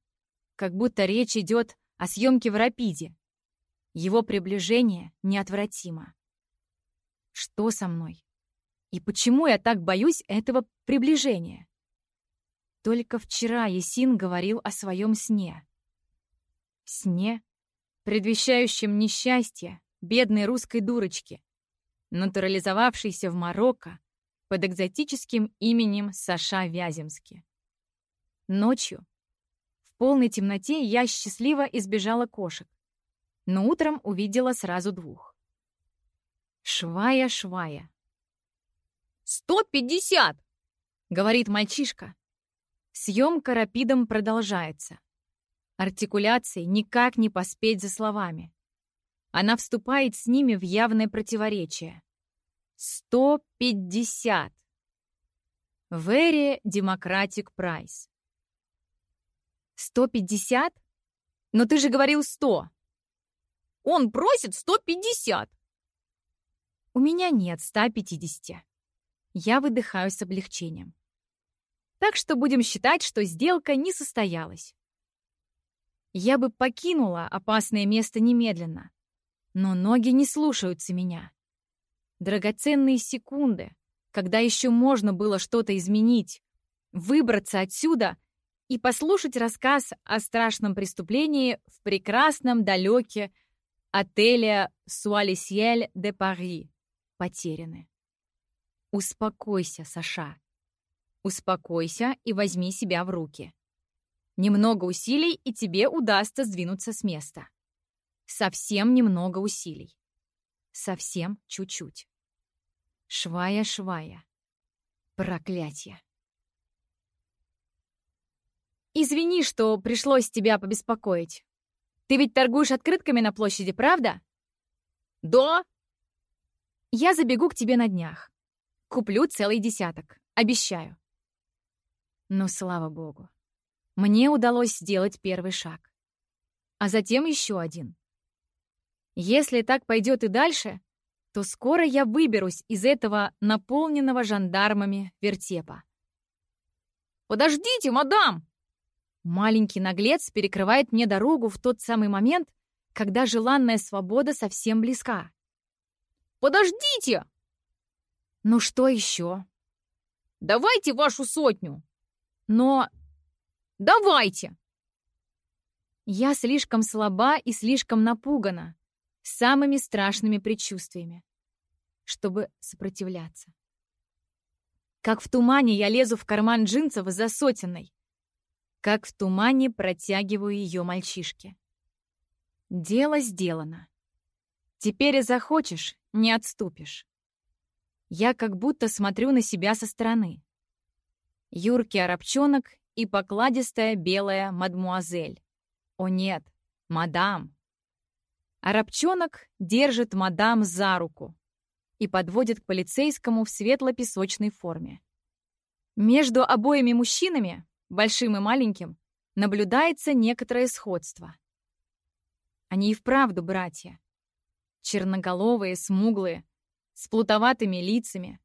как будто речь идет о съемке в рапиде. Его приближение неотвратимо. Что со мной? И почему я так боюсь этого приближения? Только вчера Есин говорил о своем сне. Сне, предвещающем несчастье бедной русской дурочки, натурализовавшейся в Марокко под экзотическим именем Саша Вяземски. Ночью, в полной темноте, я счастливо избежала кошек, но утром увидела сразу двух. Швая-швая. «Сто пятьдесят!» — говорит мальчишка. Съемка рапидом продолжается. Артикуляции никак не поспеть за словами. Она вступает с ними в явное противоречие. Сто пятьдесят. Very Democratic Price. Сто пятьдесят? Но ты же говорил сто. Он просит сто пятьдесят. У меня нет ста пятидесяти. Я выдыхаю с облегчением. Так что будем считать, что сделка не состоялась. Я бы покинула опасное место немедленно, но ноги не слушаются меня. Драгоценные секунды, когда еще можно было что-то изменить, выбраться отсюда и послушать рассказ о страшном преступлении в прекрасном далеке отеля Суалисьель де Пари потеряны. Успокойся, Саша. Успокойся и возьми себя в руки. Немного усилий, и тебе удастся сдвинуться с места. Совсем немного усилий. Совсем чуть-чуть. Швая-швая. Проклятье. Извини, что пришлось тебя побеспокоить. Ты ведь торгуешь открытками на площади, правда? Да. Я забегу к тебе на днях. Куплю целый десяток. Обещаю. Но слава богу. Мне удалось сделать первый шаг. А затем еще один. Если так пойдет и дальше, то скоро я выберусь из этого наполненного жандармами вертепа. «Подождите, мадам!» Маленький наглец перекрывает мне дорогу в тот самый момент, когда желанная свобода совсем близка. «Подождите!» «Ну что еще?» «Давайте вашу сотню!» «Но...» «Давайте!» Я слишком слаба и слишком напугана самыми страшными предчувствиями, чтобы сопротивляться. Как в тумане я лезу в карман джинсов за сотенной, как в тумане протягиваю ее мальчишке. Дело сделано. Теперь и захочешь, не отступишь. Я как будто смотрю на себя со стороны. Юркий арабчонок и покладистая белая мадмуазель. О нет, мадам. Арабчонок держит мадам за руку и подводит к полицейскому в светло-песочной форме. Между обоими мужчинами большим и маленьким, наблюдается некоторое сходство. Они и вправду братья. Черноголовые, смуглые, с плутоватыми лицами,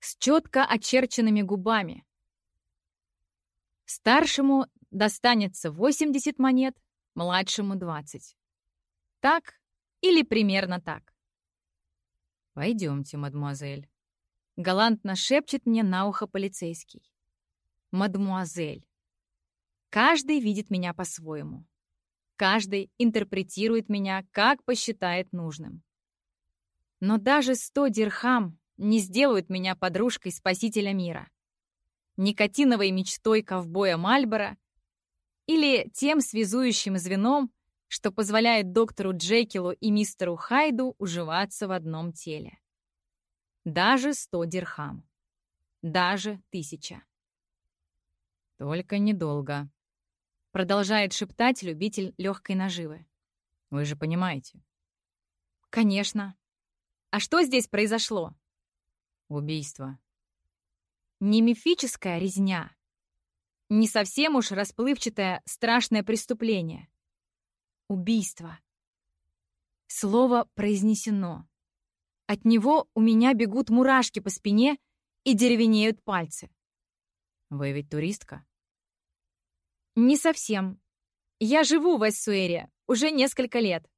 с четко очерченными губами. Старшему достанется 80 монет, младшему 20. Так или примерно так. «Пойдемте, мадемуазель», — галантно шепчет мне на ухо полицейский. «Мадемуазель». Каждый видит меня по-своему. Каждый интерпретирует меня, как посчитает нужным. Но даже сто дирхам не сделают меня подружкой спасителя мира. Никотиновой мечтой ковбоя Мальбора или тем связующим звеном, что позволяет доктору Джекилу и мистеру Хайду уживаться в одном теле. Даже сто дирхам. Даже тысяча. «Только недолго», — продолжает шептать любитель легкой наживы. «Вы же понимаете». «Конечно. А что здесь произошло?» «Убийство». Не мифическая резня. Не совсем уж расплывчатое страшное преступление. Убийство. Слово произнесено. От него у меня бегут мурашки по спине и деревенеют пальцы. Вы ведь туристка? Не совсем. Я живу в Эссуэре уже несколько лет.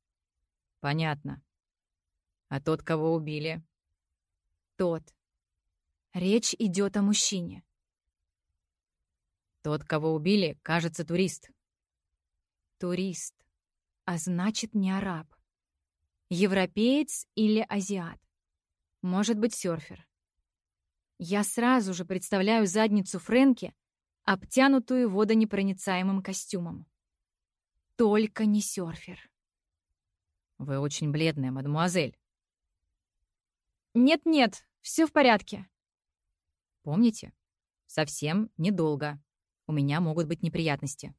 Понятно. А тот, кого убили? Тот. Речь идет о мужчине. Тот, кого убили, кажется, турист. Турист а значит не араб. Европеец или азиат. Может быть, серфер. Я сразу же представляю задницу Фрэнки, обтянутую водонепроницаемым костюмом. Только не серфер. Вы очень бледная, мадемуазель. Нет-нет, все в порядке. Помните? Совсем недолго. У меня могут быть неприятности.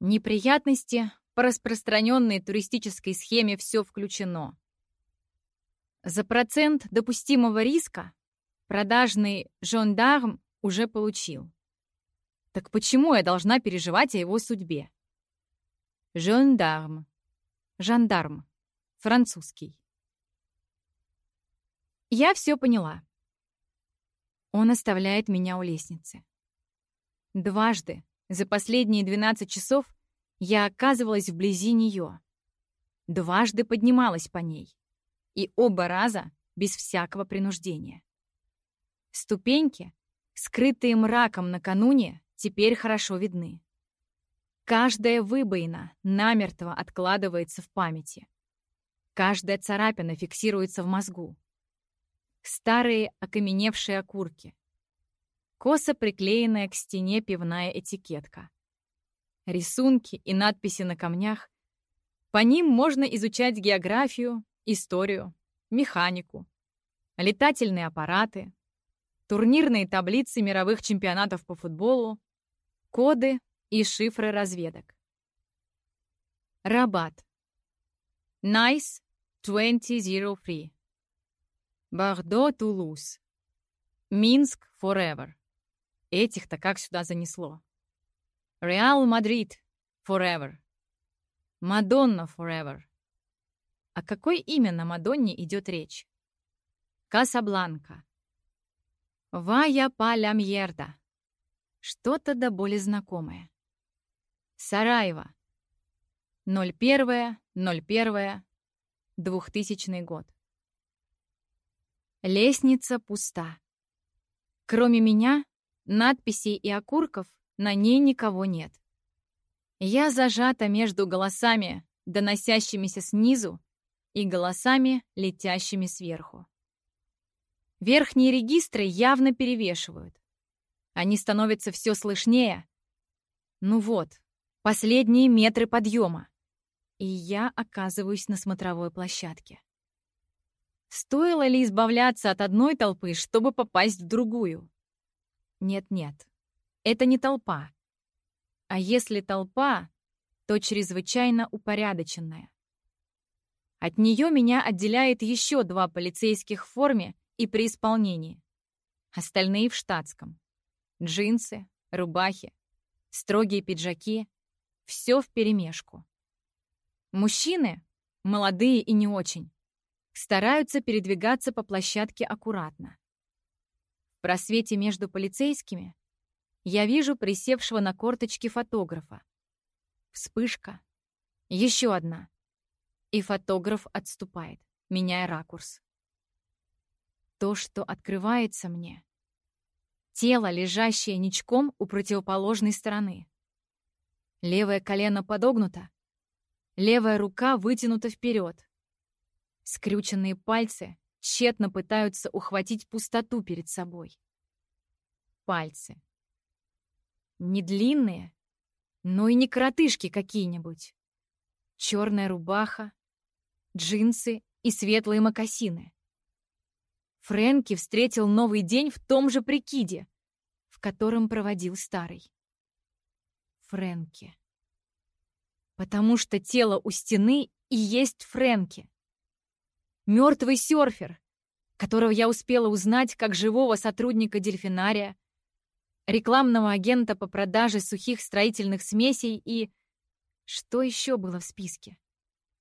Неприятности по распространенной туристической схеме все включено. За процент допустимого риска продажный жандарм уже получил. Так почему я должна переживать о его судьбе? Жандарм. Жандарм. Французский. Я все поняла. Он оставляет меня у лестницы. Дважды за последние 12 часов я оказывалась вблизи нее. Дважды поднималась по ней. И оба раза без всякого принуждения. Ступеньки, скрытые мраком накануне, теперь хорошо видны. Каждая выбоина намертво откладывается в памяти. Каждая царапина фиксируется в мозгу. Старые окаменевшие окурки. Косо приклеенная к стене пивная этикетка рисунки и надписи на камнях. По ним можно изучать географию, историю, механику, летательные аппараты, турнирные таблицы мировых чемпионатов по футболу, коды и шифры разведок. Рабат. Nice 2003. Бордо Тулуз. Минск Forever. Этих-то как сюда занесло. Реал Мадрид forever. Мадонна forever. О какой именно Мадонне идет речь? Касабланка. Вая Паля Мьерда. Что-то до боли знакомое. Сараево. 01.01. 2000 год. Лестница пуста. Кроме меня, надписей и окурков на ней никого нет. Я зажата между голосами, доносящимися снизу, и голосами, летящими сверху. Верхние регистры явно перевешивают. Они становятся все слышнее. Ну вот, последние метры подъема. И я оказываюсь на смотровой площадке. Стоило ли избавляться от одной толпы, чтобы попасть в другую? Нет-нет, это не толпа. А если толпа, то чрезвычайно упорядоченная. От нее меня отделяет еще два полицейских в форме и при исполнении. Остальные в штатском. Джинсы, рубахи, строгие пиджаки. Все вперемешку. Мужчины, молодые и не очень, стараются передвигаться по площадке аккуратно. В просвете между полицейскими я вижу присевшего на корточки фотографа. Вспышка. Еще одна. И фотограф отступает, меняя ракурс. То, что открывается мне. Тело, лежащее ничком у противоположной стороны. Левое колено подогнуто. Левая рука вытянута вперед. Скрюченные пальцы тщетно пытаются ухватить пустоту перед собой. Пальцы. Не длинные, но и не коротышки какие-нибудь. Черная рубаха, джинсы и светлые мокасины. Фрэнки встретил новый день в том же прикиде, в котором проводил старый. Фрэнки. Потому что тело у стены и есть Фрэнки. Мертвый серфер, которого я успела узнать как живого сотрудника дельфинария, рекламного агента по продаже сухих строительных смесей и... Что еще было в списке?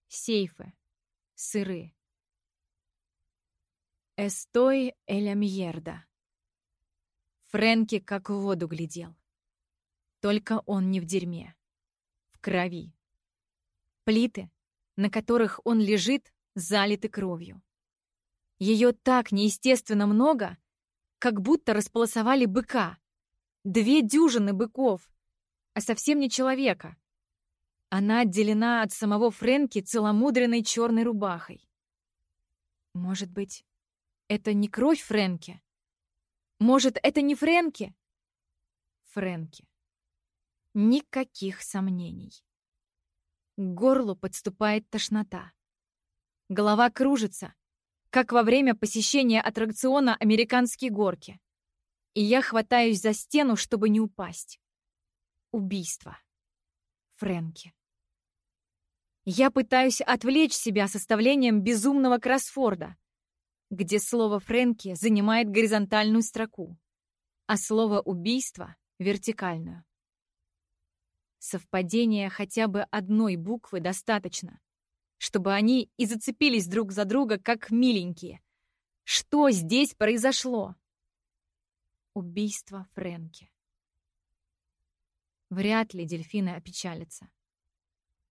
Сейфы. Сыры. Эстой эля мьерда. Фрэнки как в воду глядел. Только он не в дерьме. В крови. Плиты, на которых он лежит, залиты кровью. Ее так неестественно много, как будто располосовали быка. Две дюжины быков, а совсем не человека. Она отделена от самого Фрэнки целомудренной черной рубахой. Может быть, это не кровь Фрэнки? Может, это не Фрэнки? Фрэнки. Никаких сомнений. К горлу подступает тошнота. Голова кружится, как во время посещения аттракциона «Американские горки». И я хватаюсь за стену, чтобы не упасть. Убийство. Фрэнки. Я пытаюсь отвлечь себя составлением безумного кроссфорда, где слово «Фрэнки» занимает горизонтальную строку, а слово «убийство» — вертикальную. Совпадения хотя бы одной буквы достаточно, чтобы они и зацепились друг за друга, как миленькие. Что здесь произошло? Убийство Фрэнки. Вряд ли дельфины опечалятся.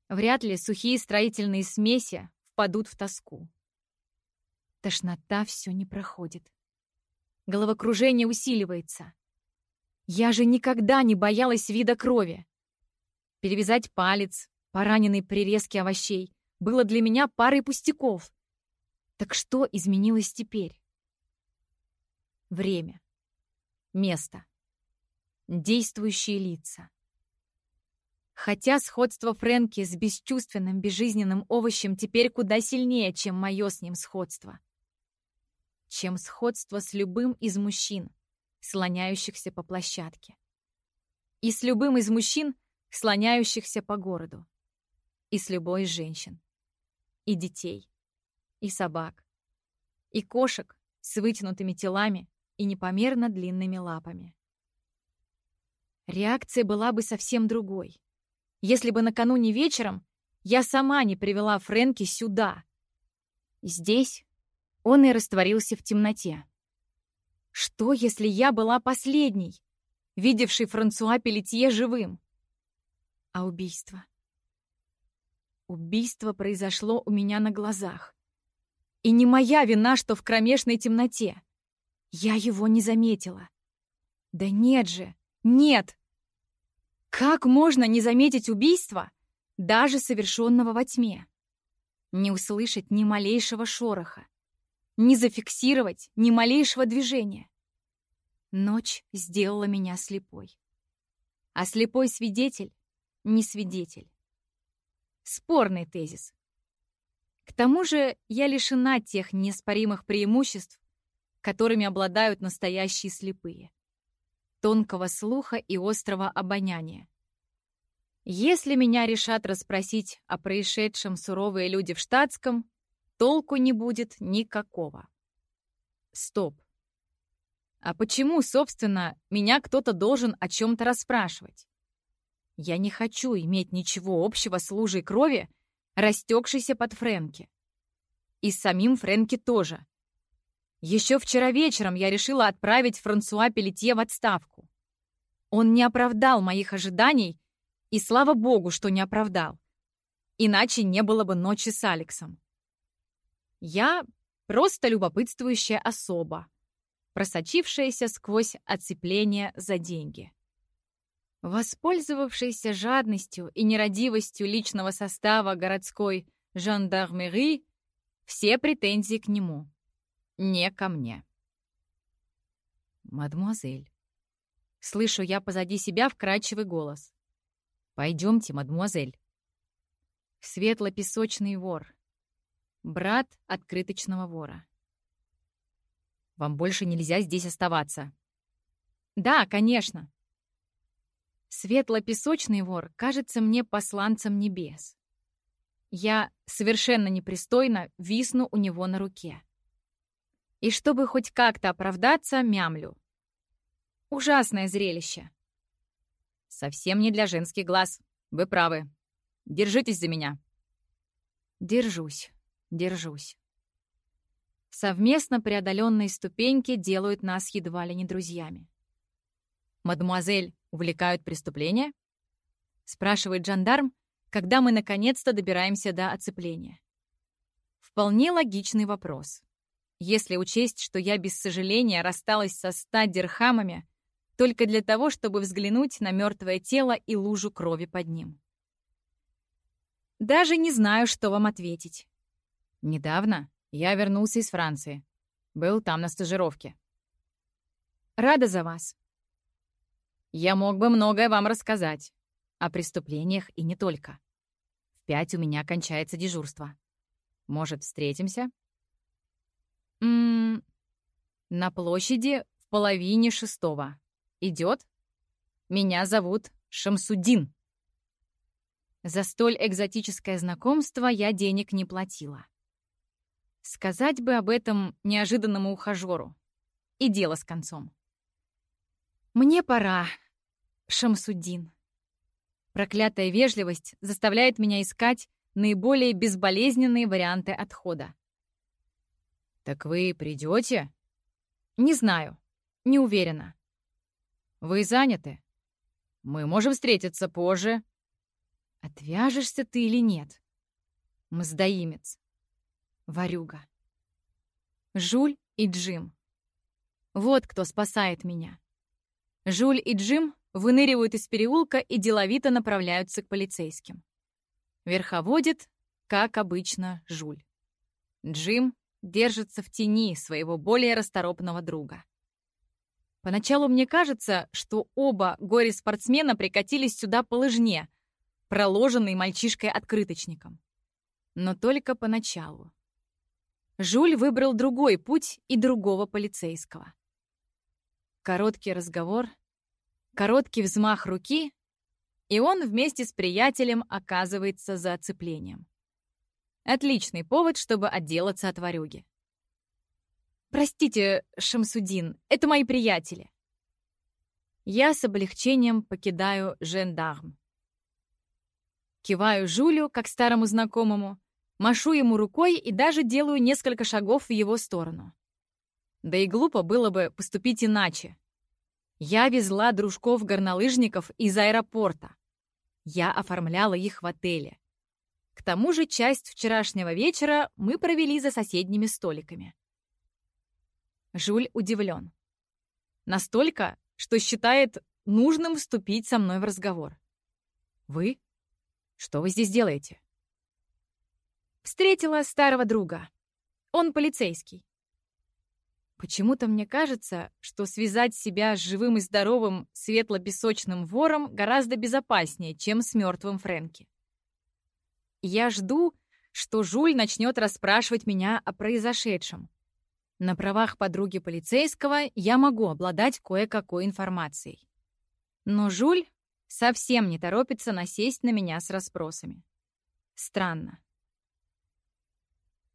Вряд ли сухие строительные смеси впадут в тоску. Тошнота все не проходит. Головокружение усиливается. Я же никогда не боялась вида крови. Перевязать палец, пораненный при резке овощей, было для меня парой пустяков. Так что изменилось теперь? Время. Место. Действующие лица. Хотя сходство Фрэнки с бесчувственным, безжизненным овощем теперь куда сильнее, чем мое с ним сходство. Чем сходство с любым из мужчин, слоняющихся по площадке. И с любым из мужчин, слоняющихся по городу. И с любой из женщин и детей, и собак, и кошек с вытянутыми телами и непомерно длинными лапами. Реакция была бы совсем другой, если бы накануне вечером я сама не привела Фрэнки сюда. Здесь он и растворился в темноте. Что, если я была последней, видевшей Франсуа Пелетье живым? А убийство? Убийство произошло у меня на глазах. И не моя вина, что в кромешной темноте. Я его не заметила. Да нет же, нет! Как можно не заметить убийство, даже совершенного во тьме? Не услышать ни малейшего шороха, не зафиксировать ни малейшего движения. Ночь сделала меня слепой. А слепой свидетель — не свидетель. Спорный тезис. К тому же я лишена тех неоспоримых преимуществ, которыми обладают настоящие слепые. Тонкого слуха и острого обоняния. Если меня решат расспросить о происшедшем суровые люди в штатском, толку не будет никакого. Стоп. А почему, собственно, меня кто-то должен о чем-то расспрашивать? Я не хочу иметь ничего общего с лужей крови, растекшейся под Фрэнки. И с самим Фрэнки тоже. Еще вчера вечером я решила отправить Франсуа Пелетье в отставку. Он не оправдал моих ожиданий, и слава богу, что не оправдал. Иначе не было бы ночи с Алексом. Я просто любопытствующая особа, просочившаяся сквозь оцепление за деньги. Воспользовавшийся жадностью и нерадивостью личного состава городской жандармерии, все претензии к нему, не ко мне. «Мадемуазель», — слышу я позади себя вкрадчивый голос. «Пойдемте, мадемуазель». Светло-песочный вор. Брат открыточного вора. Вам больше нельзя здесь оставаться. Да, конечно. Светло-песочный вор кажется мне посланцем небес. Я совершенно непристойно висну у него на руке. И чтобы хоть как-то оправдаться, мямлю. Ужасное зрелище. Совсем не для женских глаз. Вы правы. Держитесь за меня. Держусь, держусь. Совместно преодоленные ступеньки делают нас едва ли не друзьями. «Мадемуазель увлекают преступления?» — спрашивает жандарм, когда мы наконец-то добираемся до оцепления. Вполне логичный вопрос. Если учесть, что я без сожаления рассталась со ста дирхамами только для того, чтобы взглянуть на мертвое тело и лужу крови под ним. Даже не знаю, что вам ответить. Недавно я вернулся из Франции. Был там на стажировке. Рада за вас. Я мог бы многое вам рассказать. О преступлениях и не только. В пять у меня кончается дежурство. Может, встретимся? Ммм... На площади в половине шестого. Идет? Меня зовут Шамсудин. За столь экзотическое знакомство я денег не платила. Сказать бы об этом неожиданному ухажеру. И дело с концом. Мне пора, Шамсудин. Проклятая вежливость заставляет меня искать наиболее безболезненные варианты отхода. «Так вы придете?» «Не знаю. Не уверена». «Вы заняты? Мы можем встретиться позже», Отвяжешься ты или нет? Мздоимец. Варюга. Жуль и Джим. Вот кто спасает меня. Жуль и Джим выныривают из переулка и деловито направляются к полицейским. Верховодит, как обычно, Жуль. Джим держится в тени своего более расторопного друга. Поначалу мне кажется, что оба горе-спортсмена прикатились сюда по лыжне, проложенный мальчишкой-открыточником. Но только поначалу. Жуль выбрал другой путь и другого полицейского. Короткий разговор, короткий взмах руки, и он вместе с приятелем оказывается за оцеплением. Отличный повод, чтобы отделаться от ворюги. «Простите, Шамсудин, это мои приятели». Я с облегчением покидаю Жендарм. Киваю Жулю, как старому знакомому, машу ему рукой и даже делаю несколько шагов в его сторону. Да и глупо было бы поступить иначе. Я везла дружков-горнолыжников из аэропорта. Я оформляла их в отеле. К тому же часть вчерашнего вечера мы провели за соседними столиками. Жуль удивлен. Настолько, что считает нужным вступить со мной в разговор. «Вы что вы здесь делаете?» «Встретила старого друга. Он полицейский. Почему-то мне кажется, что связать себя с живым и здоровым светло-песочным вором гораздо безопаснее, чем с мертвым Фрэнки. Я жду, что Жуль начнет расспрашивать меня о произошедшем. На правах подруги полицейского я могу обладать кое-какой информацией. Но Жуль совсем не торопится насесть на меня с расспросами. Странно.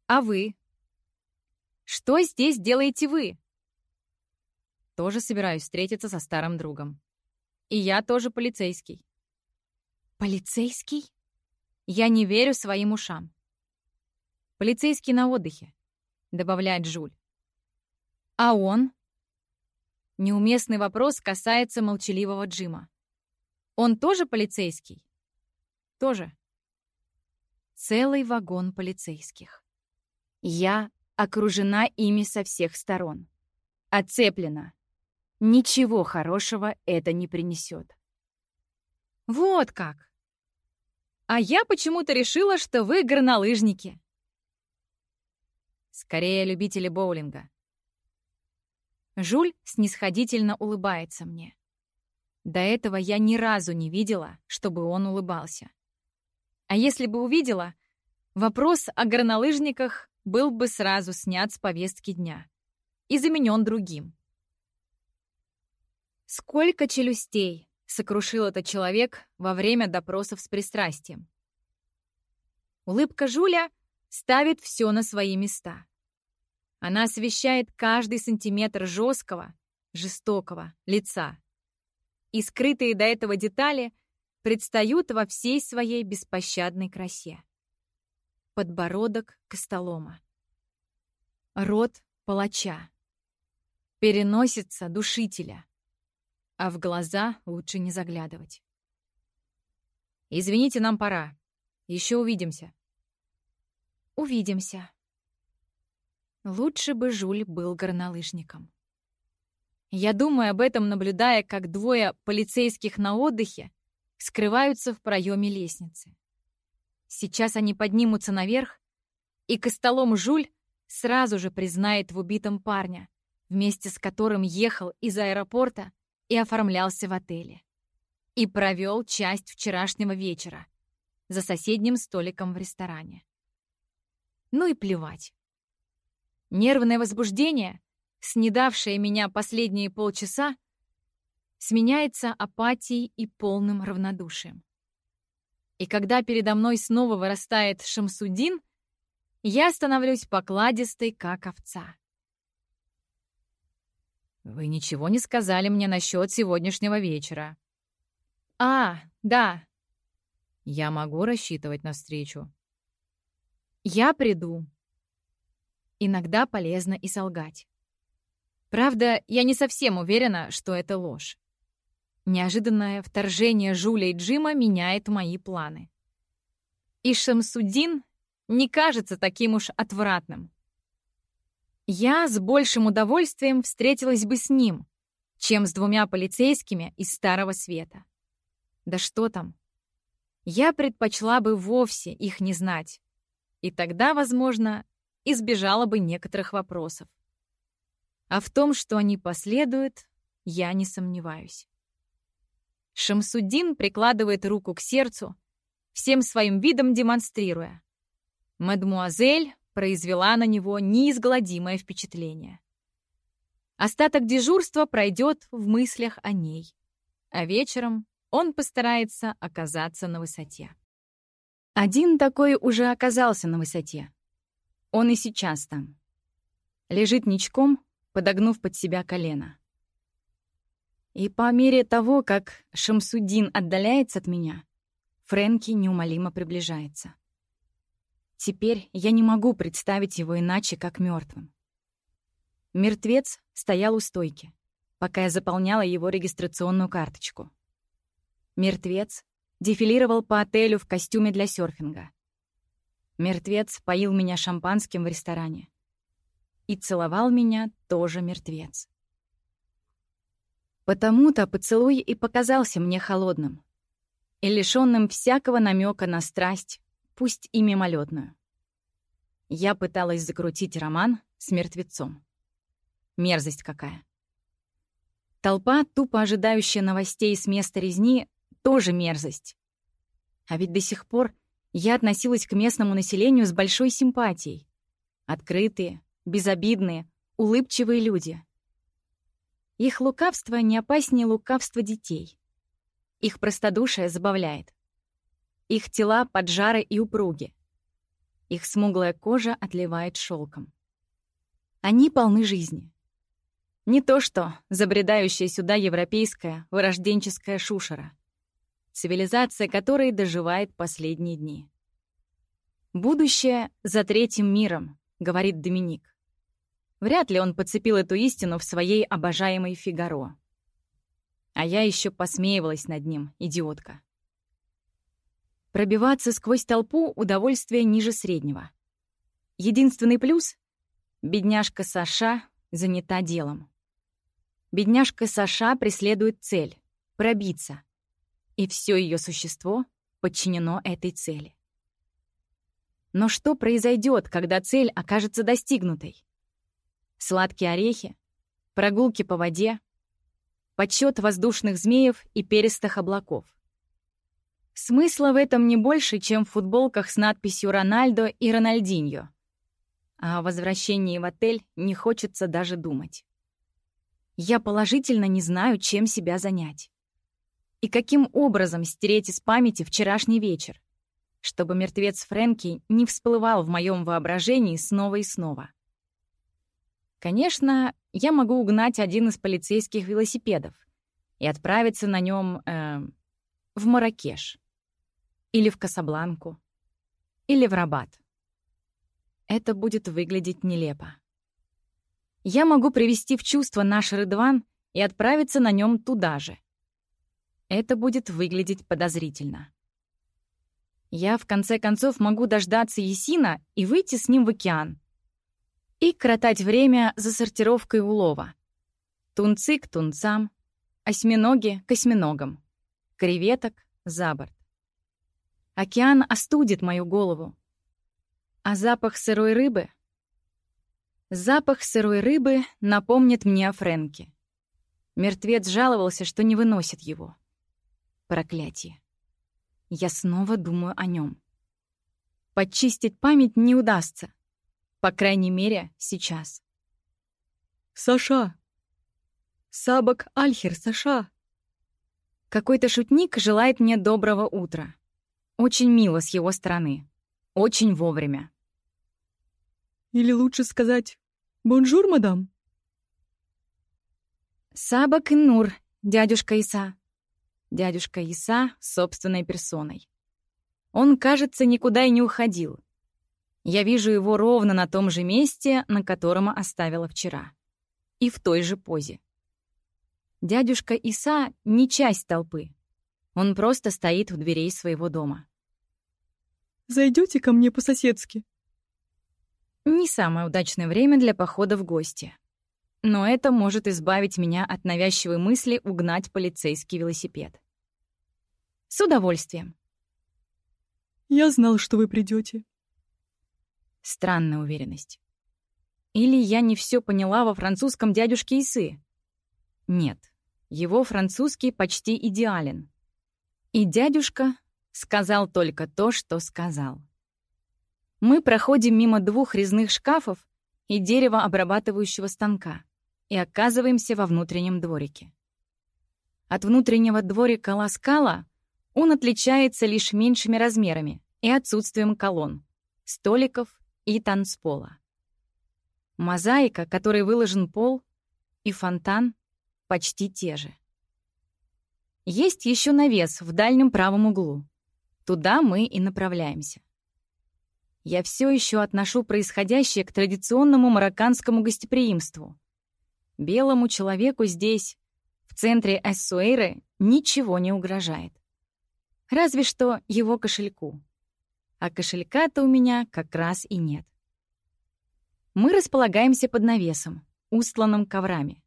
А вы? Что здесь делаете вы? Тоже собираюсь встретиться со старым другом. И я тоже полицейский. Полицейский? Я не верю своим ушам. Полицейский на отдыхе, добавляет Жуль. А он? Неуместный вопрос касается молчаливого Джима. Он тоже полицейский? Тоже. Целый вагон полицейских. Я окружена ими со всех сторон. Оцеплена. Ничего хорошего это не принесет. Вот как. А я почему-то решила, что вы горнолыжники. Скорее, любители боулинга. Жуль снисходительно улыбается мне. До этого я ни разу не видела, чтобы он улыбался. А если бы увидела, вопрос о горнолыжниках был бы сразу снят с повестки дня и заменен другим. Сколько челюстей сокрушил этот человек во время допросов с пристрастием. Улыбка Жуля ставит все на свои места. Она освещает каждый сантиметр жесткого, жестокого лица. И скрытые до этого детали предстают во всей своей беспощадной красе. Подбородок костолома. Рот палача. Переносится душителя. А в глаза лучше не заглядывать. «Извините, нам пора. Еще увидимся». «Увидимся», Лучше бы Жуль был горнолыжником. Я думаю об этом, наблюдая, как двое полицейских на отдыхе скрываются в проеме лестницы. Сейчас они поднимутся наверх, и костолом Жуль сразу же признает в убитом парня, вместе с которым ехал из аэропорта и оформлялся в отеле. И провел часть вчерашнего вечера за соседним столиком в ресторане. Ну и плевать. Нервное возбуждение, снедавшее меня последние полчаса, сменяется апатией и полным равнодушием. И когда передо мной снова вырастает Шамсудин, я становлюсь покладистой, как овца. «Вы ничего не сказали мне насчет сегодняшнего вечера». «А, да». «Я могу рассчитывать на встречу?» «Я приду», Иногда полезно и солгать. Правда, я не совсем уверена, что это ложь. Неожиданное вторжение Жуля и Джима меняет мои планы. И Шамсудин не кажется таким уж отвратным. Я с большим удовольствием встретилась бы с ним, чем с двумя полицейскими из Старого Света. Да что там. Я предпочла бы вовсе их не знать. И тогда, возможно, избежала бы некоторых вопросов. А в том, что они последуют, я не сомневаюсь. Шамсуддин прикладывает руку к сердцу, всем своим видом демонстрируя. Мадмуазель произвела на него неизгладимое впечатление. Остаток дежурства пройдет в мыслях о ней, а вечером он постарается оказаться на высоте. Один такой уже оказался на высоте. Он и сейчас там. Лежит ничком, подогнув под себя колено. И по мере того, как Шамсудин отдаляется от меня, Фрэнки неумолимо приближается. Теперь я не могу представить его иначе, как мертвым. Мертвец стоял у стойки, пока я заполняла его регистрационную карточку. Мертвец дефилировал по отелю в костюме для серфинга. Мертвец поил меня шампанским в ресторане. И целовал меня тоже мертвец. Потому-то поцелуй и показался мне холодным и лишённым всякого намека на страсть, пусть и мимолетную. Я пыталась закрутить роман с мертвецом. Мерзость какая. Толпа, тупо ожидающая новостей с места резни, тоже мерзость. А ведь до сих пор я относилась к местному населению с большой симпатией. Открытые, безобидные, улыбчивые люди. Их лукавство не опаснее лукавства детей. Их простодушие забавляет. Их тела поджары и упруги. Их смуглая кожа отливает шелком. Они полны жизни. Не то что забредающая сюда европейская вырожденческая шушера. цивилизация которой доживает последние дни. «Будущее за третьим миром», — говорит Доминик. Вряд ли он подцепил эту истину в своей обожаемой «Фигаро». А я еще посмеивалась над ним, идиотка. Пробиваться сквозь толпу — удовольствие ниже среднего. Единственный плюс — бедняжка Саша занята делом. Бедняжка Саша преследует цель — пробиться. И все ее существо подчинено этой цели. Но что произойдет, когда цель окажется достигнутой? Сладкие орехи, прогулки по воде, подсчет воздушных змеев и перистых облаков. Смысла в этом не больше, чем в футболках с надписью «Рональдо» и «Рональдиньо». А о возвращении в отель не хочется даже думать. Я положительно не знаю, чем себя занять. И каким образом стереть из памяти вчерашний вечер, чтобы мертвец Фрэнки не всплывал в моем воображении снова и снова. Конечно, я могу угнать один из полицейских велосипедов и отправиться на нем э, в Маракеш. Или в Касабланку. Или в Рабат. Это будет выглядеть нелепо. Я могу привести в чувство наш Рыдван и отправиться на нем туда же. Это будет выглядеть подозрительно. Я, в конце концов, могу дождаться Есина и выйти с ним в океан, и кротать время за сортировкой улова. Тунцы к тунцам, осьминоги к осьминогам, креветок за борт. Океан остудит мою голову. А запах сырой рыбы? Запах сырой рыбы напомнит мне о Фрэнке. Мертвец жаловался, что не выносит его. Проклятие. Я снова думаю о нем. Подчистить память не удастся. По крайней мере, сейчас. «Саша! صباح الخير, Саша!» Какой-то шутник желает мне доброго утра. Очень мило с его стороны. Очень вовремя. Или лучше сказать «Bonjour, madame». صباح النور, дядюшка Иса. Дядюшка Иса собственной персоной. Он, кажется, никуда и не уходил. Я вижу его ровно на том же месте, на котором оставила вчера. И в той же позе. Дядюшка Иса — не часть толпы. Он просто стоит у дверей своего дома. Зайдете ко мне по-соседски?» Не самое удачное время для похода в гости. Но это может избавить меня от навязчивой мысли угнать полицейский велосипед. С удовольствием. «Я знал, что вы придете. Странная уверенность. Или я не все поняла во французском дядюшке Исы? Нет, его французский почти идеален. И дядюшка сказал только то, что сказал. Мы проходим мимо двух резных шкафов и деревообрабатывающего станка и оказываемся во внутреннем дворике. От внутреннего дворика Ласкала он отличается лишь меньшими размерами и отсутствием колонн, столиков и танцпола. Мозаика, которой выложен пол, и фонтан почти те же. Есть еще навес в дальнем правом углу. Туда мы и направляемся. Я все еще отношу происходящее к традиционному марокканскому гостеприимству. Белому человеку здесь, в центре Эссуэйры, ничего не угрожает. Разве что его кошельку а кошелька-то у меня как раз и нет. Мы располагаемся под навесом, устланным коврами.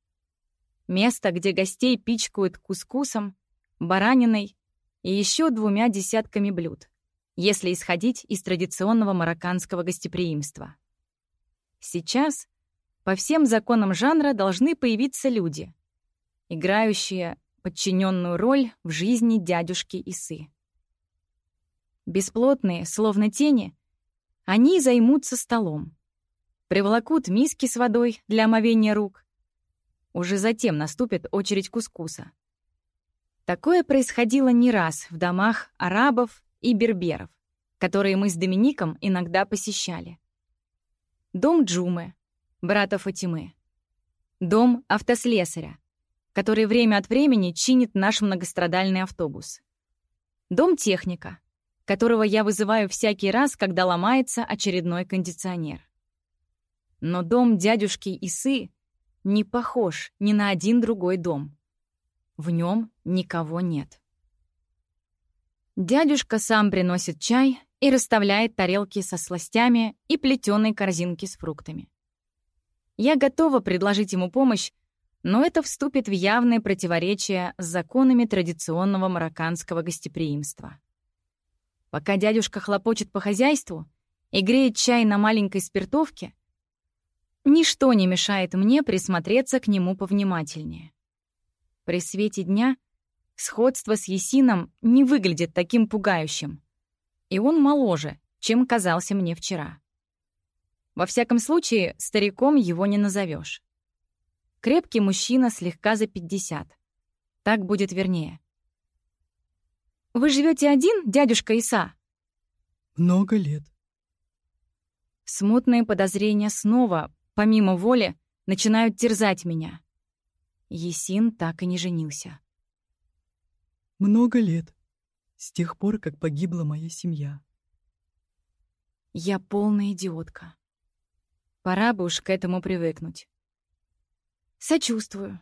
Место, где гостей пичкают кускусом, бараниной и еще двумя десятками блюд, если исходить из традиционного марокканского гостеприимства. Сейчас по всем законам жанра должны появиться люди, играющие подчиненную роль в жизни дядюшки Исы. Бесплотные, словно тени, они займутся столом. Приволокут миски с водой для омовения рук. Уже затем наступит очередь кускуса. Такое происходило не раз в домах арабов и берберов, которые мы с Домиником иногда посещали. Дом Джумы, брата Фатимы. Дом автослесаря, который время от времени чинит наш многострадальный автобус. Дом техника, которого я вызываю всякий раз, когда ломается очередной кондиционер. Но дом дядюшки Исы не похож ни на один другой дом. В нем никого нет. Дядюшка сам приносит чай и расставляет тарелки со сластями и плетеной корзинки с фруктами. Я готова предложить ему помощь, но это вступит в явное противоречие с законами традиционного марокканского гостеприимства. Пока дядюшка хлопочет по хозяйству и греет чай на маленькой спиртовке, ничто не мешает мне присмотреться к нему повнимательнее. При свете дня сходство с Есином не выглядит таким пугающим, и он моложе, чем казался мне вчера. Во всяком случае, стариком его не назовешь. Крепкий мужчина слегка за 50. Так будет вернее. «Вы живете один, дядюшка Иса?» Много лет. Смутные подозрения снова, помимо воли, начинают терзать меня. Есин так и не женился. Много лет. С тех пор, как погибла моя семья. Я полная идиотка. Пора бы уж к этому привыкнуть. Сочувствую.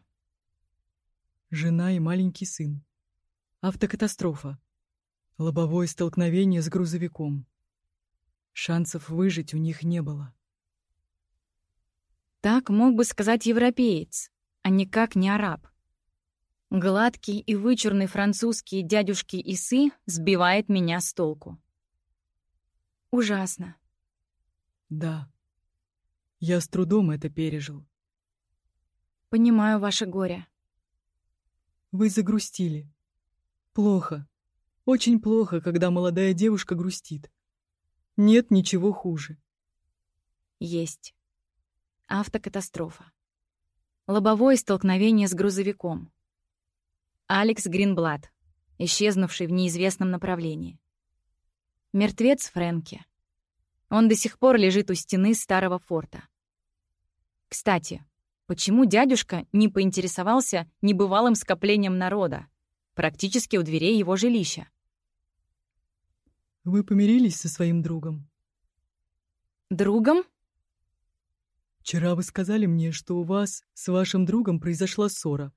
Жена и маленький сын. Автокатастрофа. Лобовое столкновение с грузовиком. Шансов выжить у них не было. Так мог бы сказать европеец, а никак не араб. Гладкий и вычурный французский дядюшки Исы сбивает меня с толку. Ужасно. Да. Я с трудом это пережил. Понимаю ваше горе. Вы загрустили. Плохо. Очень плохо, когда молодая девушка грустит. Нет ничего хуже. Есть. Автокатастрофа. Лобовое столкновение с грузовиком. Алекс Гринблад, исчезнувший в неизвестном направлении. Мертвец Фрэнки. Он до сих пор лежит у стены старого форта. Кстати, почему дядюшка не поинтересовался небывалым скоплением народа, практически у дверей его жилища? Вы помирились со своим другом? Другом? Вчера вы сказали мне, что у вас с вашим другом произошла ссора.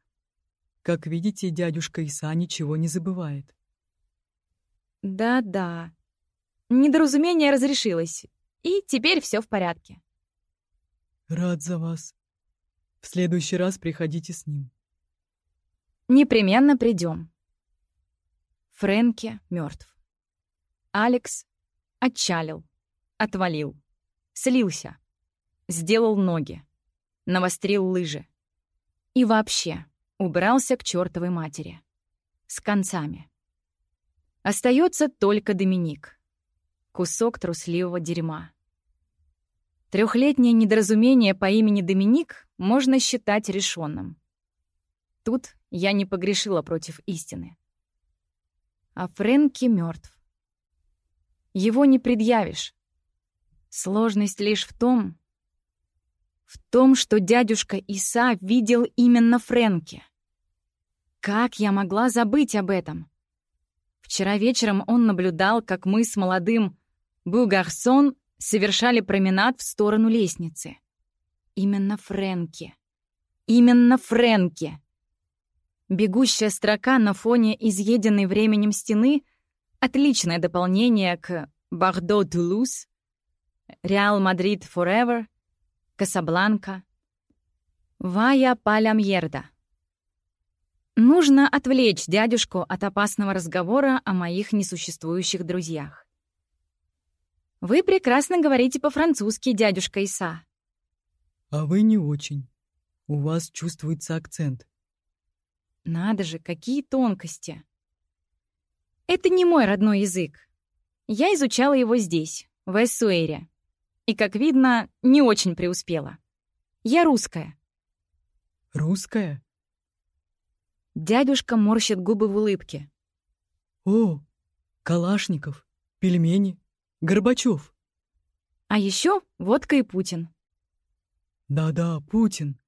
Как видите, дядюшка Иса ничего не забывает. Да-да. Недоразумение разрешилось. И теперь все в порядке. Рад за вас. В следующий раз приходите с ним. Непременно придем. Фрэнки мертв. Алекс отчалил, отвалил, слился, сделал ноги, навострил лыжи. И вообще убрался к чертовой матери. С концами. Остается только Доминик. Кусок трусливого дерьма. Трехлетнее недоразумение по имени Доминик можно считать решенным. Тут я не погрешила против истины. А Фрэнки мертв. Его не предъявишь. Сложность лишь в том, в том, что дядюшка Иса видел именно Фрэнки. Как я могла забыть об этом? Вчера вечером он наблюдал, как мы с молодым Бугарсон совершали променад в сторону лестницы. Именно Фрэнки. Именно Фрэнки. Бегущая строка на фоне изъеденной временем стены — отличное дополнение к «Бордо-Тулуз», «Реал Мадрид Forever», «Касабланка», «Вая Палямьерда». Нужно отвлечь дядюшку от опасного разговора о моих несуществующих друзьях. «Вы прекрасно говорите по-французски, дядюшка Иса». А вы не очень. У вас чувствуется акцент. Надо же, какие тонкости. Это не мой родной язык. Я изучала его здесь, в Эссуэре. И, как видно, не очень преуспела. Я русская. Русская? Дядюшка морщит губы в улыбке. О, Калашников, пельмени, Горбачев. А еще водка и Путин. Да-да, Путин.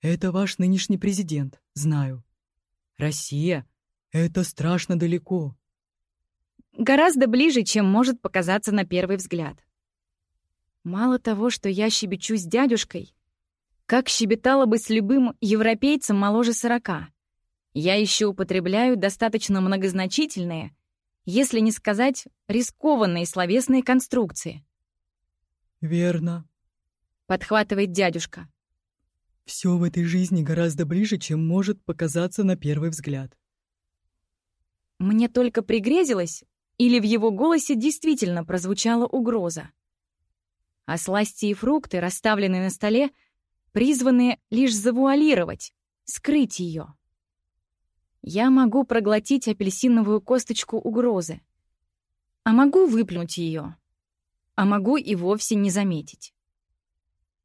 Это ваш нынешний президент, знаю. Россия — это страшно далеко. Гораздо ближе, чем может показаться на первый взгляд. Мало того, что я щебечу с дядюшкой, как щебетала бы с любым европейцем моложе сорока, я еще употребляю достаточно многозначительные, если не сказать рискованные словесные конструкции. «Верно», — подхватывает дядюшка. Все в этой жизни гораздо ближе, чем может показаться на первый взгляд. Мне только пригрезилось, или в его голосе действительно прозвучала угроза. А сласти и фрукты, расставленные на столе, призваны лишь завуалировать, скрыть ее. Я могу проглотить апельсиновую косточку угрозы, а могу выплюнуть ее, а могу и вовсе не заметить.